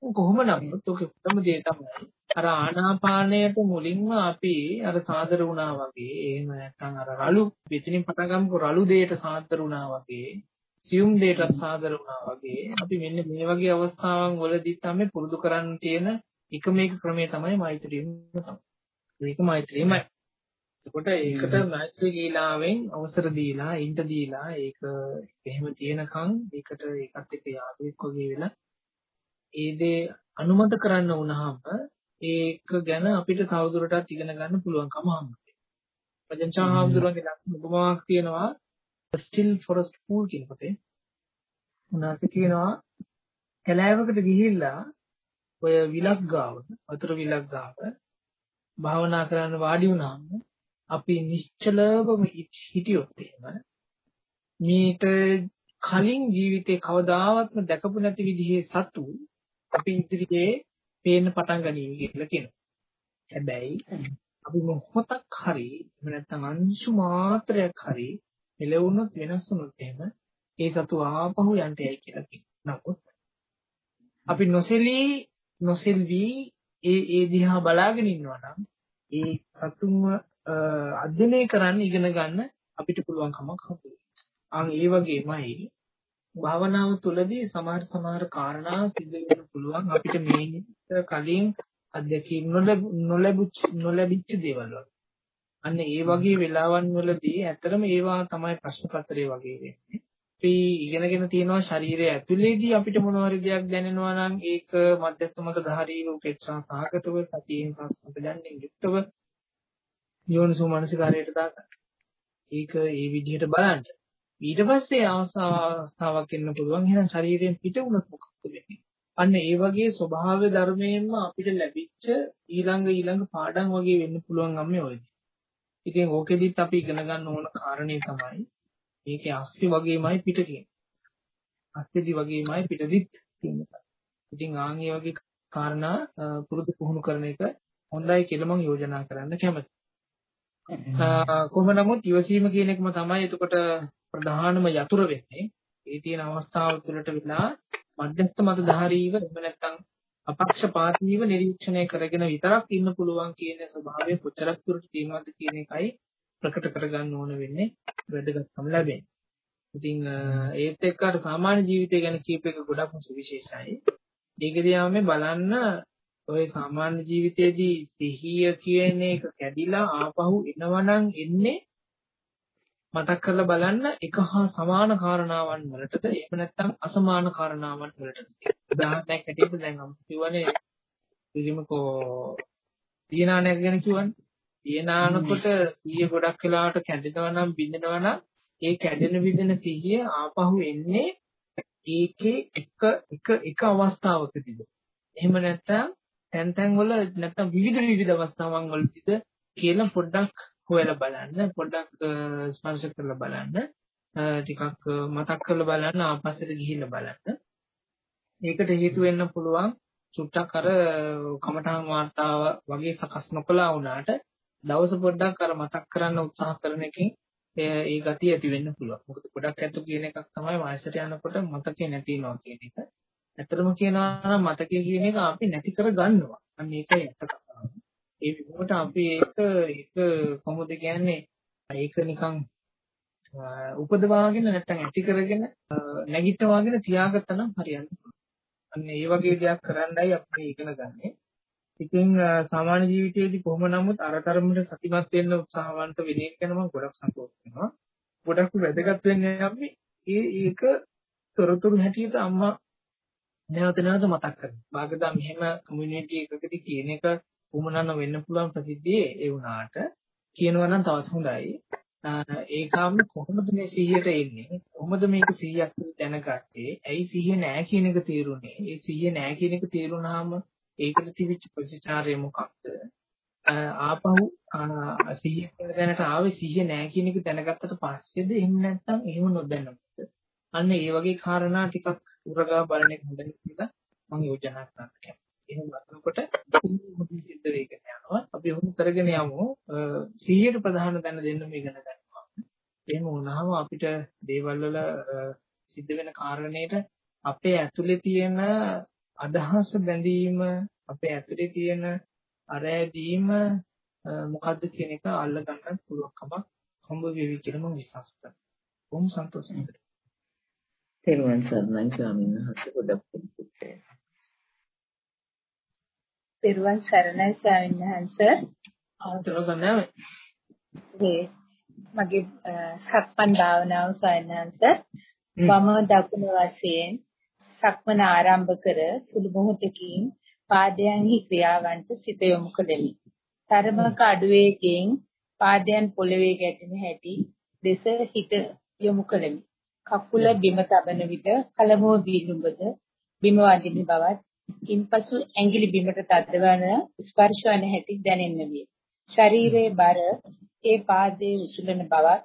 Speaker 2: කොහොම නමුත් ඔක උත්තම දේ තමයි අර ආනාපානයට මුලින්ම අපි අර සාදර වුණා වගේ එහෙම නැත්නම් අර රළු පිටින් පටන් ගමුකෝ රළු දෙයට සාදර වුණා වගේ සියුම් දෙයටත් සාදර වුණා වගේ අපි මෙන්න මේ වගේ අවස්ථාවන් වලදී තමයි පුරුදු කරන්න තියෙන එකම එක ක්‍රමය තමයි මෛත්‍රියම තමයි. ඒක මෛත්‍රියමයි. එතකොට ඒකට මෛත්‍රී ගීලාවෙන් අවසර දීලා ඉන්ට දීලා ඒක එහෙම තියෙනකන් ඒකට ඒකත් එක්ක යාළුවෙක් වගේ වෙලා ඒ දේ අනුමත කරන්න වුණාම ඒක ගැන අපිට තවදුරටත් ඉගෙන ගන්න පුළුවන්කම හම්බෙනවා. පජන්චා හාමුදුරුවන්ගේ ලස්සන උපමාවක් තියෙනවා still forest pool කියන පොතේ. උනාසේ කියනවා කැලෑවකට ගිහිල්ලා ඔය විලක් ගාවට වතුර විලක් ගාව භාවනා කරන්න වාඩි වුණාම අපි නිශ්චලවම හිටියොත් එහෙම මේට කලින් ජීවිතේ කවදාවත්ම දැකපු නැති විදිහේ සතු අපි ඉදිරියේ පේන්න පටන් ගනීවි කියලා කියනවා. හැබැයි අපි මොහොතක් හරි එහෙම නැත්නම් අංශු මාත්‍රයක් හරි එළවුනොත් වෙනස් වුනොත් එහෙම ඒ සතු ආපහු යන්න යයි කියලා කියනවා. නමුත් අපි නොසෙලී නොසෙල්වි ඒ ඒ දිහා බලාගෙන ඉන්නවා නම් ඒ සතුන්ව අධ්‍යයනය කරන්න ඉගෙන ගන්න අපිට පුළුවන් කමක් හම්බුනේ. අන් ඒ වගේමයි භාවනාව තුළදී සමහර සමහර කාරණා සිදු වෙන්න පුළුවන් අපිට මේ කලින් අධ්‍යක්ීම් නොලැබුච්ච නොලැබිච්ච දේවල් වගේ. අන්න ඒ වගේ වෙලාවන් වලදී ඇත්තටම ඒවා තමයි ප්‍රශ්න පත්‍රය වගේ වෙන්නේ. අපි ඉගෙනගෙන තියෙනවා ශරීරය ඇතුලේදී අපිට මොන හරි දෙයක් දැනෙනවා නම් ඒක මධ්‍යස්ථ මත ධාරීව උපේක්ෂා සහගතව සතියෙන් සංස්කෘතයන්ෙන් යුක්තව යෝනිසෝ මනසිකාරයට දාගන්න. ඒක ඒ විදිහට බලන්න. ඊට පස්සේ අවස්ථාවක් එන්න පුළුවන් එහෙනම් ශරීරයෙන් පිට වුණොත් මොකක්ද වෙන්නේ? අන්න ඒ වගේ ස්වභාව ධර්මයෙන්ම අපිට ලැබිච්ච ඊළඟ ඊළඟ පාඩම් වගේ වෙන්න පුළුවන් අම්මේ ඔයදී. ඉතින් ඕකෙදිත් අපි ඉගෙන ගන්න ඕන කාරණේ තමයි මේකේ අස්සි වගේමයි පිට කියන්නේ. අස්සෙදි වගේමයි පිටදිත් තියෙන්නේ. ඉතින් ආන් මේ වගේ කාරණා පුරුදු පුහුණු කරන එක හොඳයි කියලා මම යෝජනා කරන්න කැමතියි. කොහොම නමුත් ඉවසීම කියන එකම තමයි එතකොට ප්‍රධානම යතුරු වෙන්නේ. ඒ තියෙන අවස්ථාව තුළට විලා මධ්‍යස්ථ මතධාරීව එහෙම නැත්නම් අපක්ෂපාතීව නිරීක්ෂණය කරගෙන විතරක් ඉන්න පුළුවන් කියන ස්වභාවය කොච්චරක් දුරට තියෙනවද කියන එකයි ප්‍රකට කරගන්න ඕන වෙන්නේ වැදගත්කම ලැබෙන්නේ. ඉතින් ඒත් එක්ක අර සාමාන්‍ය ජීවිතය ගැන කීප එක ගොඩක්ම සුවිශේෂයි. ඒකදී ආමේ බලන්න ඔය සාමාන්‍ය ජීවිතයේදී සිහිය කියන එක කැඩිලා ආපහු එනවනම් එන්නේ මතක් කරලා බලන්න එක හා සමාන කාරණාවන් වලටද? එහෙම නැත්නම් අසමාන කාරණාවන් වලටද? උදාහරණයක් හැටියට දැන් අපි කියවනේ පිළිමකෝ තියනානයක් ගැන කියවනේ තියනානකොට සිහිය ගොඩක් වෙලාවට කැඩෙනවා නම් බිඳෙනවා නම් ඒ කැඩෙන බිඳෙන සිහිය ආපහු එන්නේ ඒකේ එක එක එක අවස්ථාවකදීද? එහෙම නැත්නම් තැන් තැන් වල නැත්තම් විවිධ විවිධ අවස්ථාවන් වලදීද කියලා පොඩ්ඩක් හොයලා බලන්න පොඩ්ඩක් ස්පර්ශ කරලා බලන්න ටිකක් මතක් කරලා බලන්න ආපස්සට ගිහිල්ලා බලන්න ඒකට හේතු වෙන්න පුළුවන් චුට්ටක් අර කමඨාන් වார்த்தාව වගේ සකස් නොකලා වුණාට දවස පොඩ්ඩක් අර මතක් කරන්න උත්සාහ කරන එකෙන් ඒ ගතිය ඇති වෙන්න පුළුවන්. මොකද ගොඩක් ඇතු කියන එකක් තමයි වයසට යනකොට මතකේ නැතිනවා කියන එක. ඇත්තටම කියනවා නම් මතකයේ කියන එක අපි නැති කර ගන්නවා. අන්න ඒකයි ඇත්ත කතාව. ඒ විදිහට අපි ඒක ඒක කොහොමද කියන්නේ ඒක නිකන් උපදවාගෙන නැත්තම් ඇති කරගෙන නැගිටවාගෙන තියාගත්තා නම් හරියන්නේ. අන්න ඒ වගේ දෙයක් කරන්නයි අපි ඉගෙන ගන්නෙ. ඉතින් සාමාන්‍ය ජීවිතයේදී කොහොම නමුත් අරතරමට සතිමත් වෙන්න උත්සාහවන්ත වෙන එක ගැන මම ගොඩක් සතුටු වෙනවා. ගොඩක් වැදගත් වෙන්නේ අපි ඒ ඒක තොරතුරු හැටියට අම්මා නැවත නැවත මතක් කරනවා. භාගදා මෙහෙම කමියුනිටි එකකදී කියන එක උමනන්න වෙන්න පුළුවන් ප්‍රසිද්ධියේ ඒ වුණාට කියනවා නම් තවත් හොඳයි. ඒකම කොහොමද මේ සිහියට එන්නේ? කොහොමද මේක 100ක් දැනගත්තේ? ඇයි සිහිය නෑ කියන එක තේරුනේ? ඒ සිහිය නෑ කියන එක තේරුණාම ඒකට තිබිච්ච ප්‍රතිචාරය මොකක්ද? ආපහු සිහිය දැනට ආවේ සිහිය නෑ කියන එක දැනගත්තට පස්සේද එහෙම නැත්නම් එහෙම නොදැනනොත් අන්න ඒ වගේ කාරණා ටිකක් උරගා බලන එක හොඳයි කියලා මම යෝජනා කරන්න එහෙම බලනකොට මුදින් සිද්ධ වෙගෙන යනවා. අපි වුණ කරගෙන යමු. 100ට ප්‍රධාන දැන දෙන්න මේ ඉගෙන ගන්නවා. එහෙම වුණාම අපිට දේවල් වල සිද්ධ වෙන කාරණේට අපේ ඇතුලේ තියෙන අදහස් බැඳීම අපේ ඇතුලේ තියෙන අරෑදීම මොකද්ද කියන එක අල්ල ගන්නත් පුළුවන්කමක් හම්බ වෙවි කියලා මම විශ්වාස කරනවා. බොහොම සන්තෝෂයි.
Speaker 4: තෙරුවන් සරණයි ස්වාමීන් වහන්සේ ගොඩක් පිළිතුරු
Speaker 3: පෙරුවන් සරණයි ස්වාමීන් වහන්සේ.
Speaker 2: ආතරසන්නේ.
Speaker 3: ඒ මගේ සක්මන් භාවනාව ස්වාමීන් වහන්සේ වම දකුණ වශයෙන් සක්මන ආරම්භ කර සුළු මොහොතකින් පාදයන්හි ක්‍රියාවන්ට සිත යොමු කළෙමි. තරමක අඩුවේකින් පාදයන් පොළවේ ගැටෙන හැටි දෙස හිත යොමු කළෙමි. කකුල බිම තබන විට කලමෝ බීලුඹද බිම වදින බවත් ඉන්පසු ඇඟිලි බිමට තදවන ස්පර්ශ වන හැටි දැනෙන්න විය. ශරීරයේ බර ඒ පාදයේ උසුලන බවත්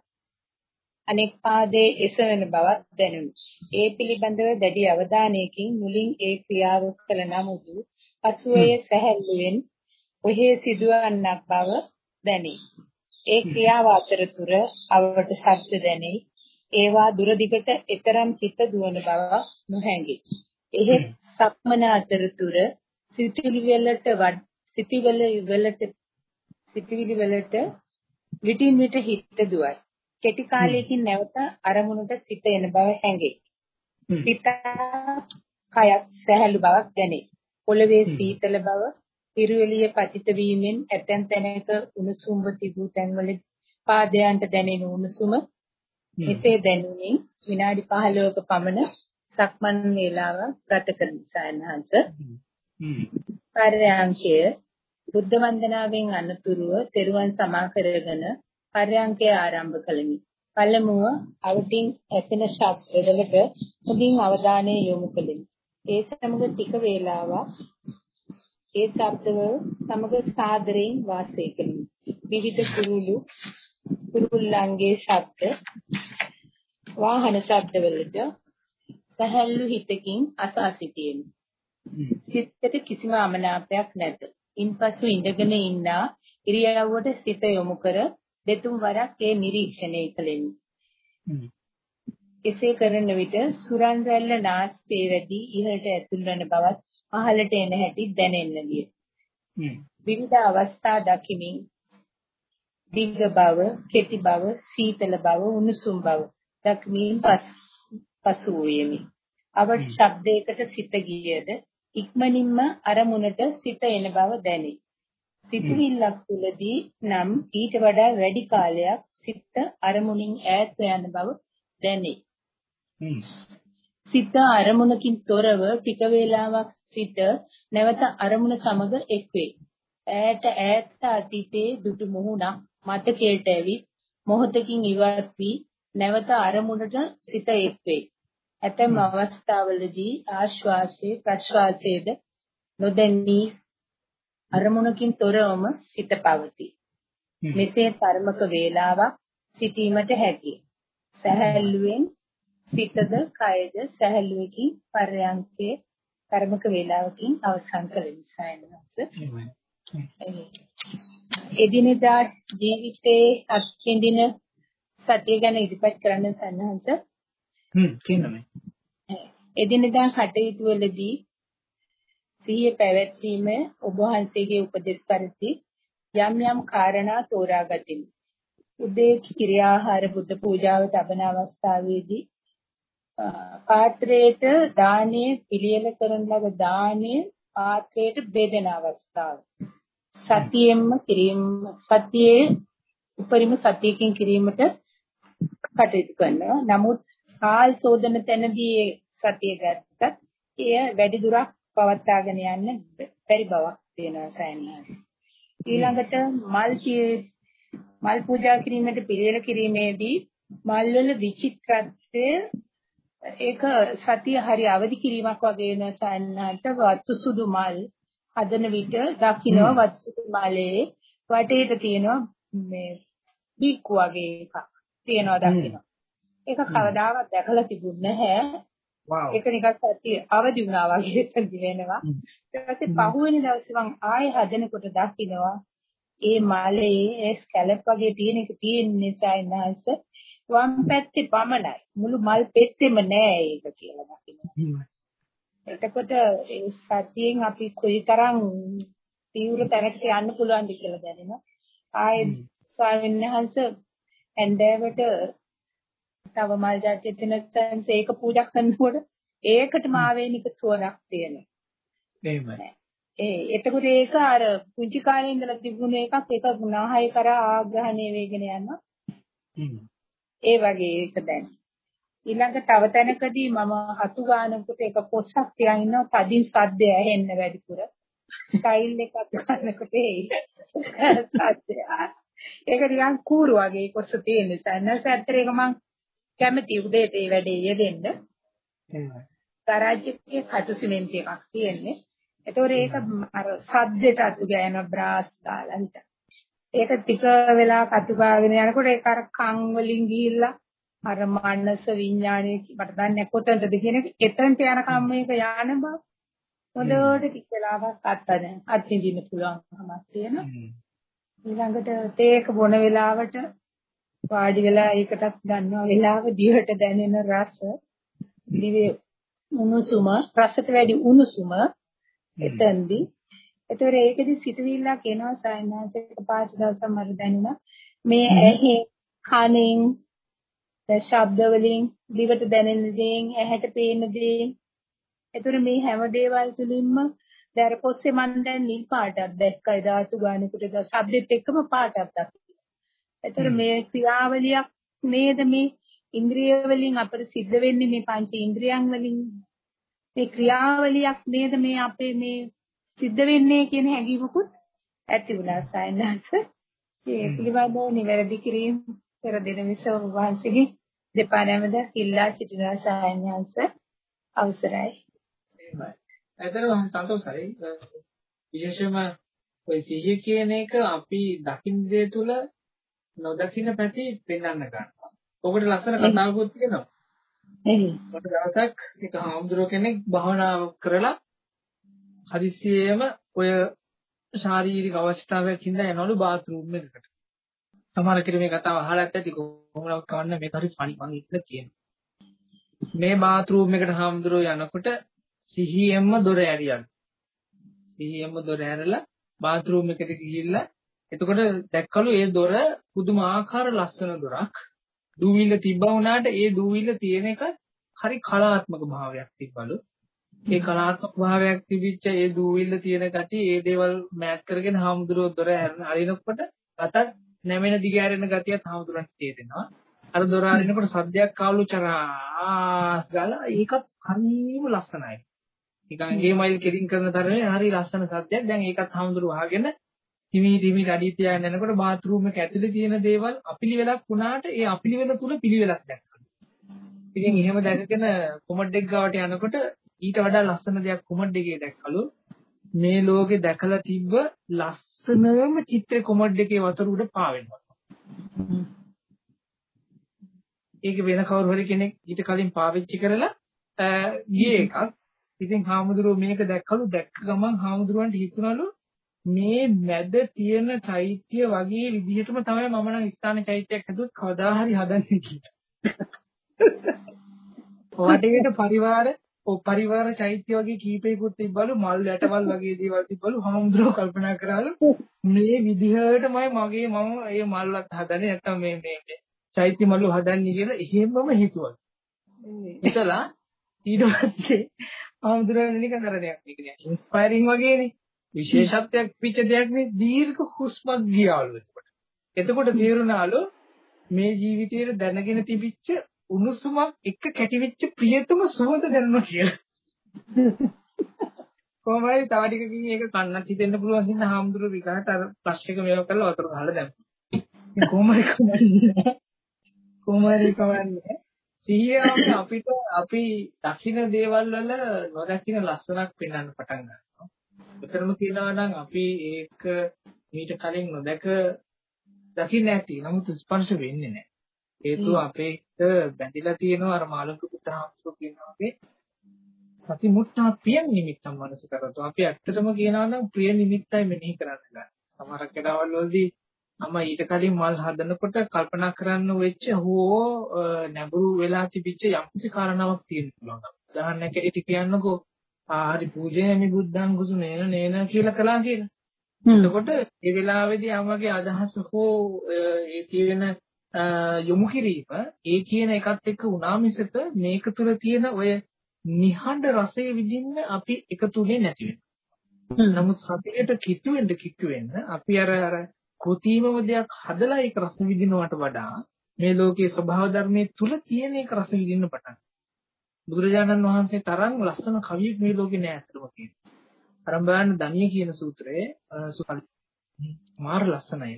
Speaker 3: අනෙක් පාදයේ එසවෙන බවත් දැනුනි. ඒ පිළිබඳව දැඩි අවධානයකින් මුලින් ඒ ක්‍රියාව කළ නමුදු පසුවේ සැහැල්ලුවෙන් ඔහේ සිදුවන්නක් බව දැනේ. ඒ ක්‍රියාව අතරතුර අවට ශබ්ද දැනේ. ඒවා දුර දිගට එතරම් පිට දුවන බව නොහැඟේ. එහෙත් සක්මන අතරතුර සිතිවිලි වලට සිතිවිලි වලට සිතිවිලි වලට විටින් විට හිත දුවයි. කෙටි කාලයකින් නැවත අරමුණට සිත එන බව හැඟේ. සිත කයත් සැහැල්ලු බවක් දැනේ. පොළවේ සීතල බව පිරුවෙලිය පතිත වීමෙන් ඇතැම් තැනක උණුසුම්ව තිබූ තැන්වල පාදයන්ට දැනෙන උණුසුම මෙසේ දැනුනේ විනාඩි 15ක පමණ සක්මන් වේලාව ගත කරන සයන්හංශ පරයන්කය බුද්ධ වන්දනාවෙන් අනතුරුව තෙරුවන් සමා කරගෙන පරයන්කය ආරම්භ කළෙමි. පළමුව අවටින් ඇසෙන ශබ්දවලට හොඳින් අවධානය යොමු කළෙමි. ඒ සමග ටික වේලාවක් ඒ ශබ්දවල සමග සාදරයෙන් වාසය කළෙමි. විවිධ කුරුළු කුරුල්ලන්ගේ ශබ්ද වාහන ශබ්දවලට සැහැල්ලු හිතකින් අසා සිටියෙමි. සිතට කිසිම අමනාපයක් නැත. ඉන්පසු ඉඳගෙන ඉන්නා ඉරියව්වට සිත යොමු කර දෙතුන් වරක් ඒ නිරීක්ෂණය කළෙමි. එසේ කරන විට සුරන් රැල්ල නාස්පේ වැඩි ඉහළට ඇතුල් වන බවත් පහළට එන හැටි දැනෙන්න විය. විවිධ අවස්ථා දකිමින් දිග බව, කෙටි බව, සීතල බව, උණුසුම් බව දක්මින් පසු වූයෙමි. අවට ශබ්දයකට සිත ගියද ඉක්මනින්ම අරමුණට සිත එන බව දැනේ. සිතුවිල්ලක් තුලදී නම් ඊට වඩා වැඩි කාලයක් සිත අරමුණින් ඈත් යන බව දැනේ. සිත අරමුණකින් තොරව ටික වේලාවක් සිට නැවත අරමුණ සමග එක්වේ. ඈත ඈත අතීතයේ දුටු මුහුණක් මතකයට ඇවිත් මොහොතකින් ඉවත් වී නැවත අරමුණට සිත එක්වේ. ඇතැම් අවස්ථාවලදී ආශ්වාසයේ ප්‍රශ්වාසයේද නොදැනී අරමුණකින් තොරවම සිත පවතී. මෙසේ කර්මක වේලාවක් සිටීමට හැකිය. සැහැල්ලුවෙන් සිතද කයද සැහැල්ලුවකින් පරයන්කේ කර්මක වේලාවකින් අවසන් කළ නිසා එනවාස. එදිනෙදා ජීවිතයේ අත්විඳින සතිය ගැන ඉදිරිපත් කරන්න සන්නහස.
Speaker 2: හ්ම් කියන්නමයි.
Speaker 3: එදිනෙදා කටයුතු වලදී සිහිය පැවැත්වීම ඔබ වහන්සේගේ උපදෙස් පරිදි යම් යම් කාරණා තෝරා ගතිමි. උදේ ක්‍රියාහාර බුද්ධ පූජාව තබන අවස්ථාවේදී පාත්‍රයට දානේ පිළියෙල කරන ලද දානේ පාත්‍රයට බෙදෙන අවස්ථාව. සතියෙන්ම කිරීම සතියේ උපරිම සතියකින් කිරීමට කටයුතු කරනවා. නමුත් කාල් සෝදන තැනදී සතිය ගත්තත් එය වැඩි දුරක් පවත්වාගෙන යන්න බැරි බවක් තියෙනවා සයන්ස්. ඊළඟට මල් මල් පූජා කිරීමට පිළිවෙල කිරීමේදී මල් වල විචිත්‍රත්වය ඒක සතිය හරි අවදි කිරීමක් වගේ වෙන සයන්හන්ත වත්තු සුදු මල් හදන විට දකින්න වත්තු සුදු මලේ වටේට තියෙනවා මේ බික්කු වගේ එකක් තියෙනවා දකින්න. ඒක කවදාවත් දැකලා තිබුණේ නැහැ. ඒක නිකන් සතිය අවදි වුණා වගේ වෙනවා. ඊට පස්සේ පහුවෙනි දවසේ මම ආයෙ හදනකොට දකින්නවා ඒ මලේ ඒ ස්කැලප් වගේ තියෙන එක තියෙන නිසා ඉන්නහස වම් පැත්තේ පමණයි. මුළු මල් පෙත්තෙම නෑ ඒක කියලා දකින්නවා. එතකොට ඒ සතියෙන් අපි කොයිතරම් තීව්‍ර තැනකට යන්න පුළුවන්ද කියලා දැනෙනවා. ආයේ ස්වාමීන් වහන්සේ ඇන්දෑවට තව මල් ජාතිය තියෙනත් ඒක පූජා කරනකොට ඒකටම ආවේනික සුවඳක් තියෙනවා.
Speaker 2: එහෙමයි.
Speaker 3: ඒ එතකොට ඒක අර පුංචි කාලේ ඉඳලා තිබුණ එකක් ඒක නාහය කරා ආග්‍රහණය වෙගෙන යනවා. ඒ වගේ ඒක දැන්. ඊළඟ තව තැනකදී මම හතු ගන්නකොට ඒක පොස්සක් තියන් ඉන්නවා තදින් සද්දය ඇහෙන්න වැඩිපුර. ස්ටයිල් එකක් ගන්නකොට ඒ සද්දය. ඒක නිකන් කූරු වගේ කොස්ස තියෙන නිසා නැස ඇත්තට ඒක මං කැමති උදේට ඒ වැඩේ යෙදෙන්න. එකේ කටු සිමෙන්ති එකක් තියෙන්නේ. ඒතකොට ඒක අර සද්දෙට අතු ගෑන බ්‍රාස් දාලා හිට. ඒක ටික වෙලා කතුපාගෙන යනකොට ඒක අර කන් වලින් ගිහිල්ලා අර මනස විඥානයේ මට දන්නේ කොතනද කියන එක. එතනට යනකම් මේක යන බව. හොඳට ටික වෙලාවක් අත්දැන අත්විඳින්න පුළුවන්කමක් තියෙනවා. ඊළඟට තේක බොන වෙලාවට වාඩි වෙලා ඒකටත් ගන්නවා. වෙලාව දිවට දැනෙන රස. දිවේ උණුසුම රසට වැඩි උණුසුම එතෙන්දී. ඒතර ඒකෙදි සිතුවිල්ලක් එනවා. සයන්නාසයක පාට දවසක් මට දැනුණා. මේ ඇහි කනෙන් ශබ්ද වලින් දිවට දැනෙන දේෙන් ඇහැට පේන දේෙන්. ඒතර මේ හැම දේවල් තුලින්ම දැන් පොස්සේ මම දැන් නිල් පාටක් දැක්කයි ධාතු ගානකට ශබ්දෙත් එක්කම පාටක් දක්වනවා. ඒතර මේ ක්‍රියාවලියක් නේද? මේ ඉන්ද්‍රිය වලින් අපිට සිද්ධ වෙන්නේ මේ පංච ඉන්ද්‍රියන් වලින්. මේ ක්‍රියාවලියක් නේද මේ අපේ මේ සිද්ධ වෙන්නේ කියන හැඟීමකුත් ඇති වුණා සයන්ස්. ඒ පිළිබඳව නිවැරදි කිරීම කර දෙන විසව වහන්සේගේ දෙපා නැමද ඉල්ලා සිටිනවා සයන්ස් අවසරයි.
Speaker 2: එහෙමයි. ඇත්තටම සන්තෝෂයි. විශේෂයෙන්ම ඔය සිහිය කියන එක අපි දකින්න දේ තුල නොදකින්න පැති පෙන්වන්න ගන්නවා. ඔකට ලස්සන කතාවකුත් තියෙනවා.
Speaker 3: එහේ.
Speaker 2: මට දවසක් එක හාමුදුරුව කෙනෙක් භාවනා කරලා හදිස්සියෙම ඔය ශාරීරික අවශ්‍යතාවයක් හින්දා යනවලු බාත් รู ම් එකකට. සමහර කෙනෙක් මේ කතාව අහලා ඇති කොහොමද කවන්න මේක හරි ෆනි මං ඉන්න කියනවා. මේ බාත් รู ම් එකට හාමුදුරුව යනකොට සිහියෙන්ම දොර ඇරියන්. සිහියෙන්ම දොර ඇරලා බාත් รู ම් එකට ගිහිල්ලා එතකොට දැක්කලු ඒ දොර පුදුමාකාර ලස්සන දොරක්. දූවිල්ල තිබ්බා වුණාට ඒ දූවිල්ල තියෙන එක හරි කලාත්මක භාවයක් තිබ්බලු. ඒ කලාත්මක භාවයක් තිබිච්ච ඒ දූවිල්ල තියෙන කටි ඒ දේවල් මෑත් කරගෙන හාමුදුරුවෝ දොර අරිනකොට අතත් නැමෙන දිගෑරෙන ගතියත් හාමුදුරන්ට තේරෙනවා. අර දොර අරිනකොට සද්දයක් ආවලු චරාස් ගාලා ඒකත් හරිම ලස්සනයි. නිකන් ඒ මයිල් කෙලින් කරන තරමේ හරි ලස්සන සද්දයක්. දැන් ඒකත් හාමුදුරුවෝ අහගෙන හිමි හිමි රඩි තියාගෙන යනකොට බාත් รู ම් එක ඇතුලේ තියෙන දේවල් අපිලිවෙලක් වුණාට ඒ අපිලිවෙල තුල පිළිවෙලක් දැක්කලු. ඉතින් එහෙම දැකගෙන කොමඩ්ඩෙක් ගාවට යනකොට ඊට වඩා ලස්සන දෙයක් කොමඩ්ඩෙකේ දැක්කලු. මේ ලෝකේ දැකලා තිබ්බ ලස්සනම චිත්‍ර කොමඩ්ඩෙකේ වතුර උඩ පාවෙනවා. ඒක වෙන කවුරු හරි කෙනෙක් ඊට කලින් පාවිච්චි කරලා ගියේ එකක්. ඉතින් හාමුදුරුවෝ මේක දැක්කලු දැක්ක ගමන් හාමුදුරුවන්ට හිතුණලු මේ මැද තියෙන චෛත්‍ය වගේ විදිහටම තමයි මම නම් ස්ථාන චෛත්‍යයක් හදුවත් කවදා හරි හදන්නේ කියලා. වටේට පරිවාර පරිවාර චෛත්‍ය වගේ කීපයකුත් තිබ්බලු මල් යටවල් වගේ දේවල් තිබ්බලු. හමුදුරෝ කල්පනා කරාලු මේ විදිහටමයි මගේ මම ඒ මල්වත් හදන්නේ නැත්තම් මේ මේ චෛත්‍ය මල්ලු හදන්නේ කියලා එහෙමම හිතුවා. හිතලා? ඊට පස්සේ හමුදුරෝ නිකන් කරදයක් මේක ඉන්ස්පයරිං වගේනේ. විශේෂත්වයක් පිච්ච දෙයක් නේ. දීර්ඝ හුස්මක් ගියාලු එතකොට. එතකොට තේරුණාලු මේ ජීවිතයේ දැනගෙන තිබිච්ච උණුසුමක් එක කැටිවිච්ච ප්‍රියතම සුවඳ දැනුණා කියලා. කොහොමයි තව ටිකකින් ඒක කන්නත් හිතෙන්න පුළුවන් හින්දා හාමුදුරු විකාරට අර ෆ්ලෂ් එක මේව කරලා වතුර ගහලා දැම්මා. කොහොමයි කමන්නේ. කොහොමයි කමන්නේ. සිහිය අපිට අපි දකින්න දේවල් වල නොදකින්න ලස්සනක් පෙන්වන්න පටන් ගන්නවා. උතරම කියනවා නම් අපි ඒක මීට කලින් නොදක දකින්න ඇති. නමුත් ස්පර්ශ වෙන්නේ නැහැ. හේතුව අපේ බැඳිලා තියෙනවා අර මාළුක පුතහාමුදුරු කියනවා වගේ සති මුට්ටා ප්‍රිය නිමිත්තම් මනස කරතෝ. අපි ඇත්තටම කියනවා නම් ප්‍රිය නිමිත්තයි මෙනෙහි කරන්න ගන්න. සමහර කෙනාවල් වලදී මම ඊට කලින් මල් හදනකොට කල්පනා කරන්න වෙච්ච හෝ නැඹුරු වෙලා තිබිච්ච යම්කිසි කාරණාවක් තියෙන්න පුළුවන්. උදාහරණයක් ඇටියට කියන්නකෝ ආරි පූජේමි බුද්ධං කුසුනේන නේන කියලා කළා කියලා. එතකොට ඒ වෙලාවේදී අමගේ අදහස හෝ ඒ කියන යොමු කිරීම ඒ කියන එකත් එක්ක උනා මිසක මේක තුල තියෙන ඔය නිහඬ රසය විඳින්න අපි එකතුනේ නැති වෙනවා. නමුත් සතියට කිට්ටු වෙන්න කිට්ටු වෙන්න අපි අර අර කෘතිමව දෙයක් හදලා ඒක රස විඳිනවට වඩා මේ ලෝකයේ ස්වභාව ධර්මයේ තුල තියෙන එක රස විඳින්න පටන් බුදුරජාණන් වහන්සේ තරම් ලස්සන කවියෙක් මේ ලෝකේ නෑ අතටම කියනවා. අරන් බලන්න දණිය කියන සූත්‍රයේ සුකල් මාර ලස්සනයි.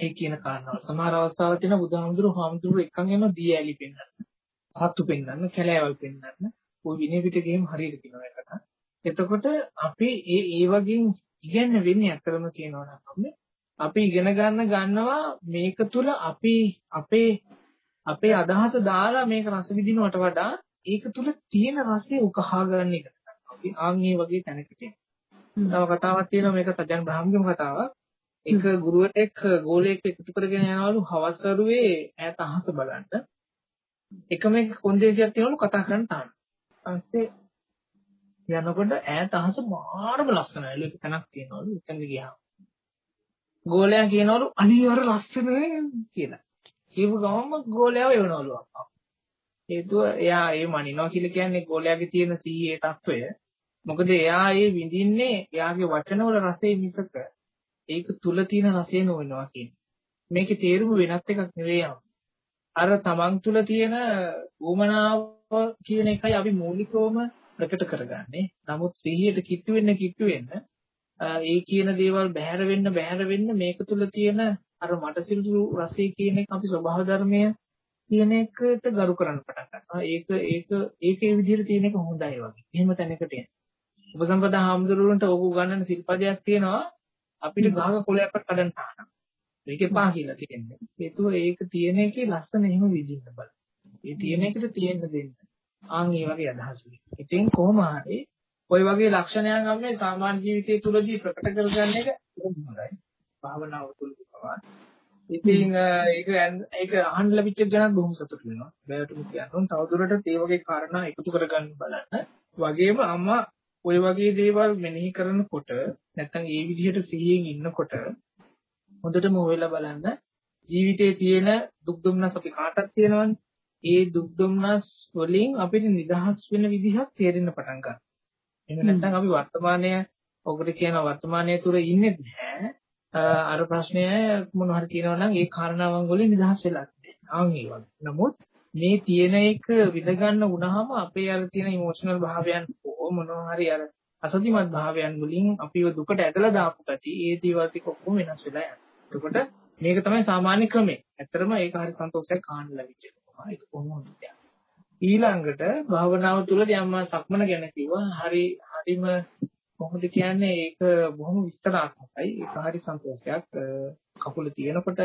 Speaker 2: ඒ කියන කාරණාව. සමහර අවස්ථාවල තියෙන බුදුහාමුදුරු හාමුදුරු එකන් එන දී ඇලි පෙන්නන්න. සත්තු පෙන්නන්න, කැලෑවල් පෙන්නන්න. ওই විනය පිටකේම හරියට කියනවා ඒ කතා. එතකොට අපි ඒ ඒ වගේ ඉගෙන වෙන්නේ අතරම කියනවා නම් අපි ඉගෙන ගන්න ගන්නවා මේක තුල අපි අපේ අපේ අදහස දාලා මේක රස විඳිනවට වඩා ඒක තුල තියෙන රසය උකහා ගන්න එක. අපි ආන් මේ වගේ තැනකට තව කතාවක් තියෙනවා මේක තජන් බ්‍රහ්මගම කතාවක්. එක ගුරුවරයෙක් ගෝලයක් එකතු කරගෙන යනවලු හවස් අරුවේ ඈත අහස බලන්න. එකම එක කොන්දේසියක් තියනවලු කතා කරන්න තාම. ඊපස්සේ යනකොට ඈත අහස මාරම ලස්සනයිලු එක තැනක් තියනවලු එතනද ගියාම. ගෝලයා කියනවලු අනිවාර්ය ලස්සන කියලා. කියපු ගමන්ම ගෝලයා වෙනවලු අප්පා. හේතුව එයා ඒ මනිනවා කියලා කියන්නේ ගෝලයාගේ තියෙන සීයේ తত্ত্বය. මොකද එයා ඒ විඳින්නේ එයාගේ වචනවල රසය මිසක ඒක තුල තියෙන රසය නොවෙනවා කියන්නේ. මේකේ තේරුම වෙනත් එකක් නෙවෙයි අර තමන් තුල තියෙන උමනාව කියන එකයි අපි මූලිකවම ප්‍රකට කරගන්නේ. නමුත් සිහියට කිට්ටු වෙන්න කිට්ටු වෙන්න ඒ කියන දේවල් බැහැර වෙන්න බැහැර වෙන්න මේක තුල තියෙන අර මට සිල්සු රසය කියන එක අපි ස්වභාව ධර්මය කියන එකට ගරු කරන්න පටන් ගන්නවා. ඒක ඒක ඒකේ විදිහට තියෙන එක හොඳයි වගේ. එහෙම තැනකට එන්න. උපසම්පදා හාමුදුරුවන්ට ඕක උගන්වන සිල්පදයක් තියෙනවා අපිට ගහක කොලයක්වත් කඩන්න තාන. මේකේ පා කියලා කියන්නේ. ඒතුව ඒක තියෙන එකේ ලස්සන එහෙම විදිහට බලන්න. ඒ තියෙන එකට තියෙන්න දෙන්න. ආන් ඒ වගේ අදහස් ඉතින් කොහොම හරි ওই වගේ ලක්ෂණයන් අපි සාමාන්‍ය ජීවිතය තුළදී ප්‍රකට කරගන්න එක හොඳයි. භාවනාව තුළදී පවා. ඉතින් ඒක ඒක අහන්න ලැබිච්ච ගැන බොහොම සතුටු වෙනවා. බෑවටම කියන්න තවදුරටත් ඒ වගේ කාරණා එකතු කරගන්න බලන්න. වගේම අම්මා ওই වගේ දේවල් මෙනෙහි කරනකොට නැත්නම් ඒ විදිහට සිහියෙන් ඉන්නකොට හොඳටම හොයලා බලන්න ජීවිතයේ තියෙන දුක් දුම්නස් අපි කාටත් තියෙනවනේ. ඒ දුක් දුම්නස් වලින් අපිට නිදහස් වෙන විදිහක් තේරෙන්න පටන් ගන්නවා. එහෙම නැත්නම් අපි වර්තමානයේ ඔකට කියන වර්තමානයේ තුර ඉන්නේ නැහැ. අර ප්‍රශ්නය මොන හරි තියෙනවා නම් ඒ කාරණාවන් වලින් නිදහස් වෙලා තියෙනවා. ආන් ඒ වගේ. නමුත් මේ තියෙන එක විඳ ගන්න වුණාම අපේ අර තියෙන ඉමෝෂනල් භාවයන් මොනවා හරි අර අසතිමත් භාවයන් වලින් අපිව දුකට ඇදලා දාපු පැති ඒ දේවල් ටික ඔක්කොම වෙනස් වෙලා යනවා. එතකොට මේක තමයි සාමාන්‍ය ක්‍රමය. ඇත්තටම ඒක හරි සන්තෝෂයක් ආන්න ලැබිච්ච එක. ඒක කොහොමද ඊළඟට භාවනාව තුළදී අම්මා සක්මන ගැන කිව්වා. හරි හරිම කොහොමද කියන්නේ ඒක බොහොම විස්තරාත්මකයි. ඒක හරි සන්තෝෂයක්. කකුල තියෙනකොට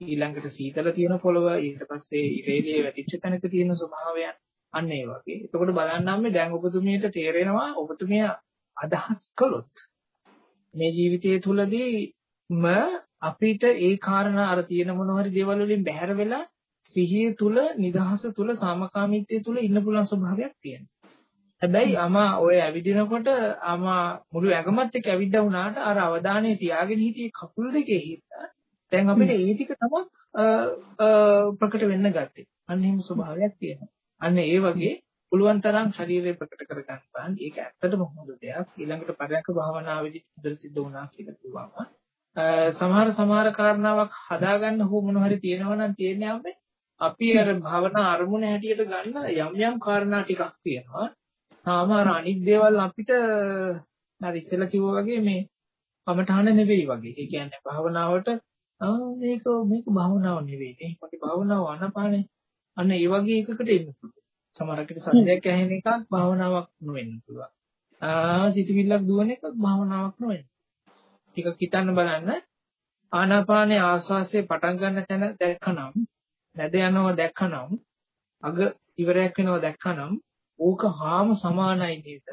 Speaker 2: ඊළඟට සීතල තියෙන පොළව ඊට පස්සේ ඉරේලිය වැටිච්ච තැනක තියෙන ස්වභාවයන් අන්න ඒ වගේ. එතකොට බලන්නම් මේ දැන් ඔබතුමියට තේරෙනවා ඔබතුමිය අදහස් කළොත් මේ ජීවිතය තුළදීම අපිට ඒ කාරණා අර තියෙන මොන හරි දේවල් වලින් බැහැර වෙලා සිහිය තුල නිදහස තුල සාමකාමීත්වය තුල ඉන්න පුළුවන් ස්වභාවයක් තියෙනවා. හැබැයි අමා ඔය ඇවිදිනකොට අමා මුළු ඇඟමත් එක්ක ඇවිද්දා වුණාට අර අවධානය තියාගෙන හිටියේ කකුල් දෙකේ හිටා. දැන් අපිට ඒ ටික තමයි ප්‍රකට වෙන්න ගත්තේ. අන්න එහෙම ස්වභාවයක් තියෙනවා. අන්න ඒ වගේ පුළුවන් තරම් ශරීරය ප්‍රකට කර ගන්න බලන්න. ඒක ඇත්තටම හොඳ දෙයක්. ඊළඟට පරයන්ක භාවනාවේදී හොඳට සිද්ධ වුණා කියලා කිව්වම සමහර සමහර කාරණාවක් හදාගන්න හෝ මොන හරි තියෙනවා නම් තියෙන්නේ අපේ අපි අර භාවනා අරමුණ හැටියට ගන්න යම් යම් කාරණා ටිකක් තියෙනවා. තාම අර අනිත් දේවල් අපිට හරි ඉස්සෙල්ලා කිව්වා වගේ මේ කමඨහන නෙවෙයි වගේ. ඒ කියන්නේ භාවනාවට මේක මේක භාවනාව නෙවෙයි. මේ මගේ භාවනාව අනපානේ. අන්න ඒ වගේ එකකට එන්න පුළුවන්. සමහරකට සද්දයක් ඇහෙන එකක් භාවනාවක් නොවෙන්න පුළුවන්. ආ සිතවිල්ලක් දුවන එකක් භාවනාවක් නොවෙන්න. ටිකක් හිතන්න බලන්න. ආනාපානයේ ආස්වාසයේ පටන් ගන්න තැන දැක්කනම් නැද යනවා දැක්කනම් අග ඉවරයක් වෙනවා දැක්කනම් ඕක හාම සමානයි නේද?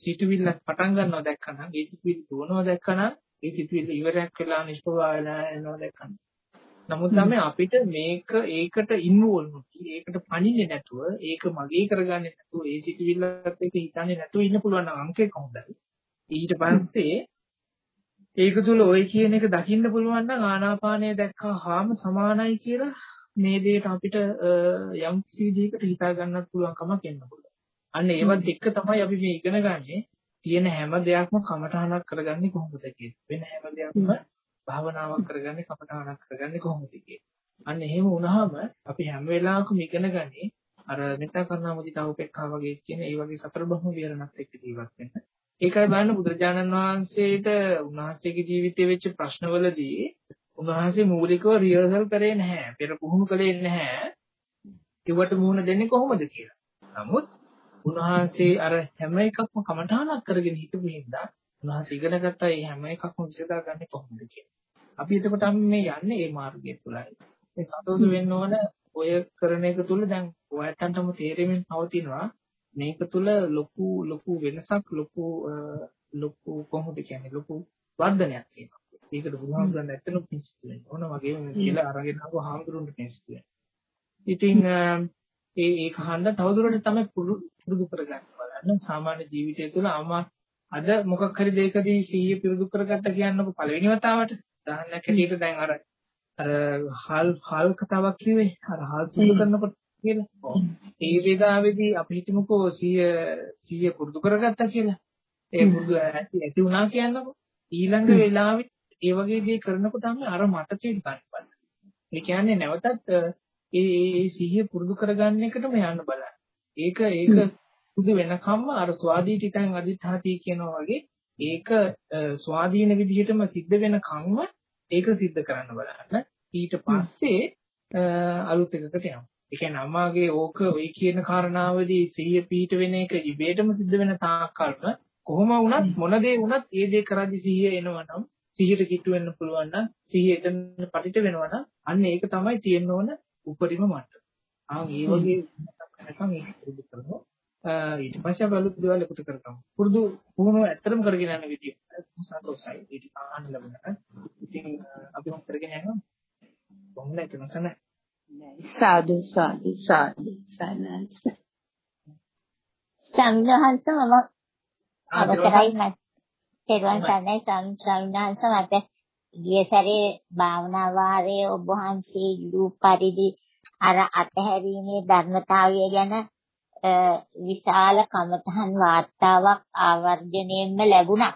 Speaker 2: සිතුවිල්ලක් පටන් ගන්නවා දැක්කනම් ඒ සිතුවිල්ල දුවනවා දැක්කනම් ඒ සිතුවිල්ල ඉවරයක් වෙලා නිෂ්ප්‍රභා වෙලා යනවා දැක්කනම් නමුත් තමයි අපිට මේක ඒකට ඉන්වෝල්ව් ඒකට පණින්නේ නැතුව ඒක මගේ කරගන්නේ නැතුව ඒ සිතුවිල්ලත් එක්ක හිතන්නේ නැතුව ඉන්න පුළුවන් නම් අංකේ කොහොමද? ඊට පස්සේ ඒක තුල ওই කියන එක දකින්න පුළුවන් නම් ආනාපානය දැක්කහාම සමානයි කියලා මේ දෙයට අපිට යම් විදිහකට හිතා ගන්නත් පුළුවන් කමක් එන්න පුළුවන්. අන්න ඒවත් එක්ක තමයි අපි මේ ඉගෙන ගන්නේ තියෙන හැම දෙයක්ම කමඨහනක් කරගන්නේ කොහොමද වෙන හැම දෙයක්ම භාවනාවක් කරගන්නේ කමඨහනක් කරගන්නේ කොහොමද අන්න එහෙම වුණාම අපි හැම වෙලාවකම ඉගෙන ගන්නේ අර මෙත්තා කරුණා මුදිතා උපේක්ඛා වගේ කියන ඒ වගේ සතර බ්‍රහ්ම විහරණත් එක්ක ජීවත් වෙන්න. ඒකයි බලන්න බුදුරජාණන් වහන්සේට උන්වහන්සේගේ ජීවිතයේ වෙච්ච ප්‍රශ්නවලදී උන්වහන්සේ මූලිකව රිහර්සල් කරේ නැහැ. පෙර පුහුණු කළේ නැහැ. ඒවට මුහුණ දෙන්නේ කොහොමද කියලා. නමුත් උන්වහන්සේ අර හැම එකක්ම කමඨානක් කරගෙන හිටපු හින්දා උන්වහන්සේ ඉගෙන ගත්තා මේ හැම එකක්ම විසඳාගන්නේ කොහොමද කියලා. අපි එතකොට මේ යන්නේ මේ මාර්ගය තුලයි. ඒ සතුටු වෙන්න ඕන ඔය කරන එක තුල දැන් ඔයයන්ටම තේරෙමින් පවතිනවා මේක තුල ලොකු ලොකු වෙනසක් ලොකු ලොකු කොහොමද කියන්නේ ලොකු වර්ධනයක් තියෙනවා. ඒකට බුදුහාමුදුරන් ඇත්තටම පිස්සු වෙනවා. ඕන වගේම කියලා අරගෙන ආව හාමුදුරුන්ට පිස්සු වෙනවා. ඉතින් ඒ ඒක හන්ද තවදුරටත් තමයි පුරුදු කරගන්න බලන්න. සාමාන්‍ය ජීවිතය තුළ අමා අද මොකක් හරි දෙයකදී සිහිය පිරුදු කරගත්ත කියන්නකො පළවෙනි වතාවට. උදාහරණයක් ඇටියට දැන් අර අර හල් හල් කතාවක් කිව්වේ. අර හල් සුදු කරනකොට කියලා. ඒ වේදාවේදී අපි හිතමුකෝ සිහිය සිහිය පුරුදු කරගත්තා කියලා. ඒ පුරුදු ඇති වුණා කියන්නකො. ඊළඟ වෙලාවෙත් ඒ වගේ දේ කරනකොට තමයි අර මතකෙ ගන්න ඒ කියන්නේ නැවතත් ඒ ඒ සිහිය පුරුදු කරගන්න එකටම යන්න බලන්න. ඒක ඒක පුදු වෙනකම්ම අර ස්වාධී ටිකෙන් අදිඨාති කියනවා වගේ ඒක ස්වාධීන විදිහටම සිද්ධ වෙනකම්ම ඒක සිද්ධ කරන්න බලන්න. ඊට පස්සේ අලුත් එකකට යමු. ඒ කියන්නේ අම්මාගේ ඕක ඔය කියන කාරණාවදී සිහිය පිහිට වෙන එක ඉබේටම සිද්ධ වෙන තාක්කල්ම කොහොම වුණත් මොන දේ වුණත් ඒ දේ කරද්දි සිහිය එනවනම් සිහියට කිට්ටු වෙන්න පුළුවන් නම් සිහිය එතන පටිට වෙනවා නම් අන්න ඒක තමයි තියෙන්න ඕන උපරිම මට්ටම. ආ මේ වගේ නැත්නම් ඒක පුරුදු කරනවා. ඊට පස්සේ අපි අලුත් දේවල් එකතු කරගමු. පුරුදු පුහුණුව ඇත්තටම කරගෙන යන විදිය සතුටුයි. ඒක ආන්න ලැබුණා. ඉතින් අපි මොකද කරගෙන යනවා? කොහොමද ඒක නැසන?
Speaker 5: සාදු සාදු සාදු සනන්ස. සංඝහංස මම අවතරයි මට. තෙරුවන් සරණයි සංඝහංස මට ගිය සැරේ භාවනා වාරයේ ඔබ වහන්සේ ඉලූ පරිදි අර අතහැරීමේ ධර්මතාවය ගැන විශාල කමතහන් වාර්තාවක් ආවර්ජණයෙන්ම ලැබුණා.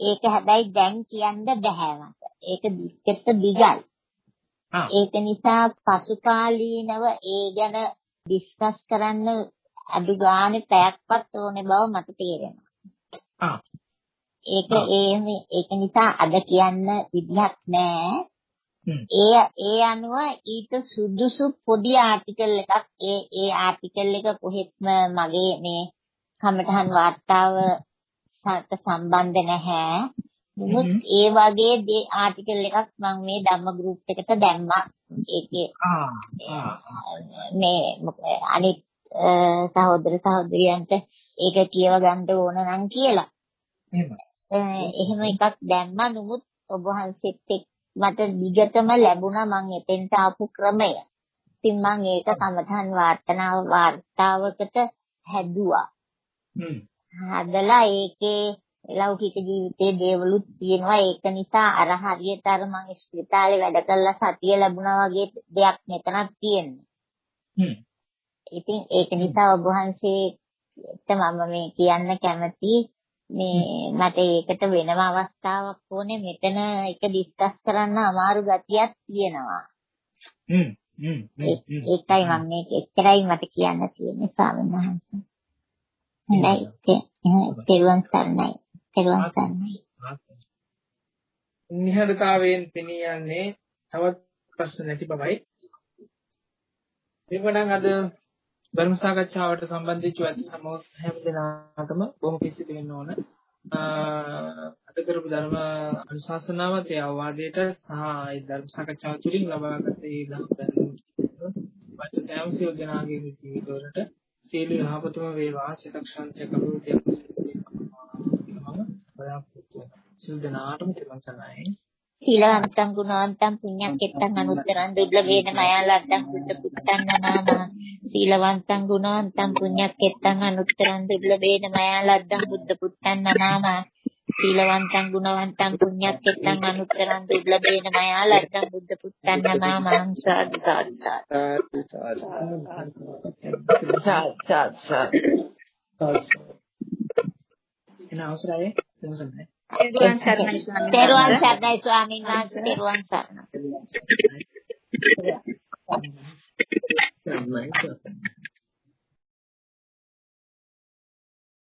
Speaker 5: ඒක හැබැයි දැන් කියන්න බෑ මට. ඒක දික්කෙත් දිගයි. ඒක නිසා පසුකාලීනව ඒ ගැන ඩිස්කස් කරන්න අඩු ගානේ පැයක්වත් ඕනේ බව මට තේරෙනවා. ඒක ඒ ඒක නිසා අද කියන්න විදිහක් නෑ. ඒ ඒ අනුව ඊට සුදුසු පොඩි ආටිකල් එකක් ඒ ඒ ආටිකල් එක කොහෙත්ම මගේ මේ කමටහන් වාර්තාව සට සම්බන්ධ නැහැ. නමුත් ඒ වගේ දේ ආටිකල් එකක් මම මේ ධම්ම ගෲප් එකට දැම්මා. ඒකේ මේ අනිත් සහෝදර සහෝදරියන්ට ඒක කියව ගන්න ඕන නම් කියලා. එහෙම එකක් දැම්මා නමුත් ඔබ වහන්සේත් මට දිගටම ලැබුණා මං එතෙන්ට ආපු ක්‍රමය. ඉතින් මං ඒක සමතන් වාර්තනාව වාර්තාවකට හැදුවා. හදලා ඒකේ ලෞකික ජීවිතයේ දේවලුත් තියෙනවා ඒක නිසා අර හරියට අර මං ස්පිරිතාලේ වැඩ කළා සතිය ලැබුණා වගේ දෙයක් මෙතනක් තියෙනවා. ඉතින් ඒක නිසා ඔබ වහන්සේට මම මේ කියන්න කැමතියි මේ මට ඒකට වෙනම අවස්ථාවක් ඕනේ මෙතන එක ඩිස්කස් කරන්න අමාරු ගතියක් තියෙනවා. හ්ම් හ්ම් ඒකයි මම මේක එච්චරයි මට කියන්න තියෙන්නේ ස්වාමීන් වහන්සේ. හොඳයි තෙරුවන් සරණයි. තෙරුවන් සරණයි.
Speaker 2: නිහඬතාවයෙන් පෙනී යන්නේ තවත් ප්‍රශ්න නැති බවයි. එවනම් අද ධර්ම සාකච්ඡාවට සම්බන්ධ වෙච්ච ඇත්ත සමෝහ හැම දිනකටම බොහොම පිසිදු වෙන්න ඕන. අද කරපු ධර්ම අනුශාසනාවත් ඒ අවවාදයට සහ ඒ ධර්ම සාකච්ඡාව තුළින් ලබාගත් ඒ ධර්ම දැනුම වත් සෑම සියලු දෙනාගේ ජීවිතවලට සීල යහපතම වේවා සිතක්ෂාන්තය කරුණියක් මම බලාපොරොත්තු වෙනවා. සියලු දෙනාටම තිරුවන් සරණයි.
Speaker 5: සීලවන්තං ගුණවන්තං පුඤ්ඤක්කෙත්තං අනුත්තරං දුර්ලභේන මයාලද්දං බුද්ධ පුත්තං නමාමා සීලවන්තං ගුණවන්තං පුඤ්ඤක්කෙත්තං අනුත්තරං දුර්ලභේන මයාලද්දං බුද්ධ පුත්තං නමාමා සීලවන්තං ගුණවන්තං පුඤ්ඤක්කෙත්තං අනුත්තරං දුර්ලභේන මයාලද්දං බුද්ධ පුත්තං නමාමා සාදු සාදු සාදු. සාදු
Speaker 2: එන අවසරයි දෙමසන්නේ
Speaker 3: තෙරුවන් සරණයි ස්වාමීන් වහන්සේ.
Speaker 5: තෙරුවන් සරණයි ස්වාමීන් වහන්සේ. තෙරුවන් සරණයි.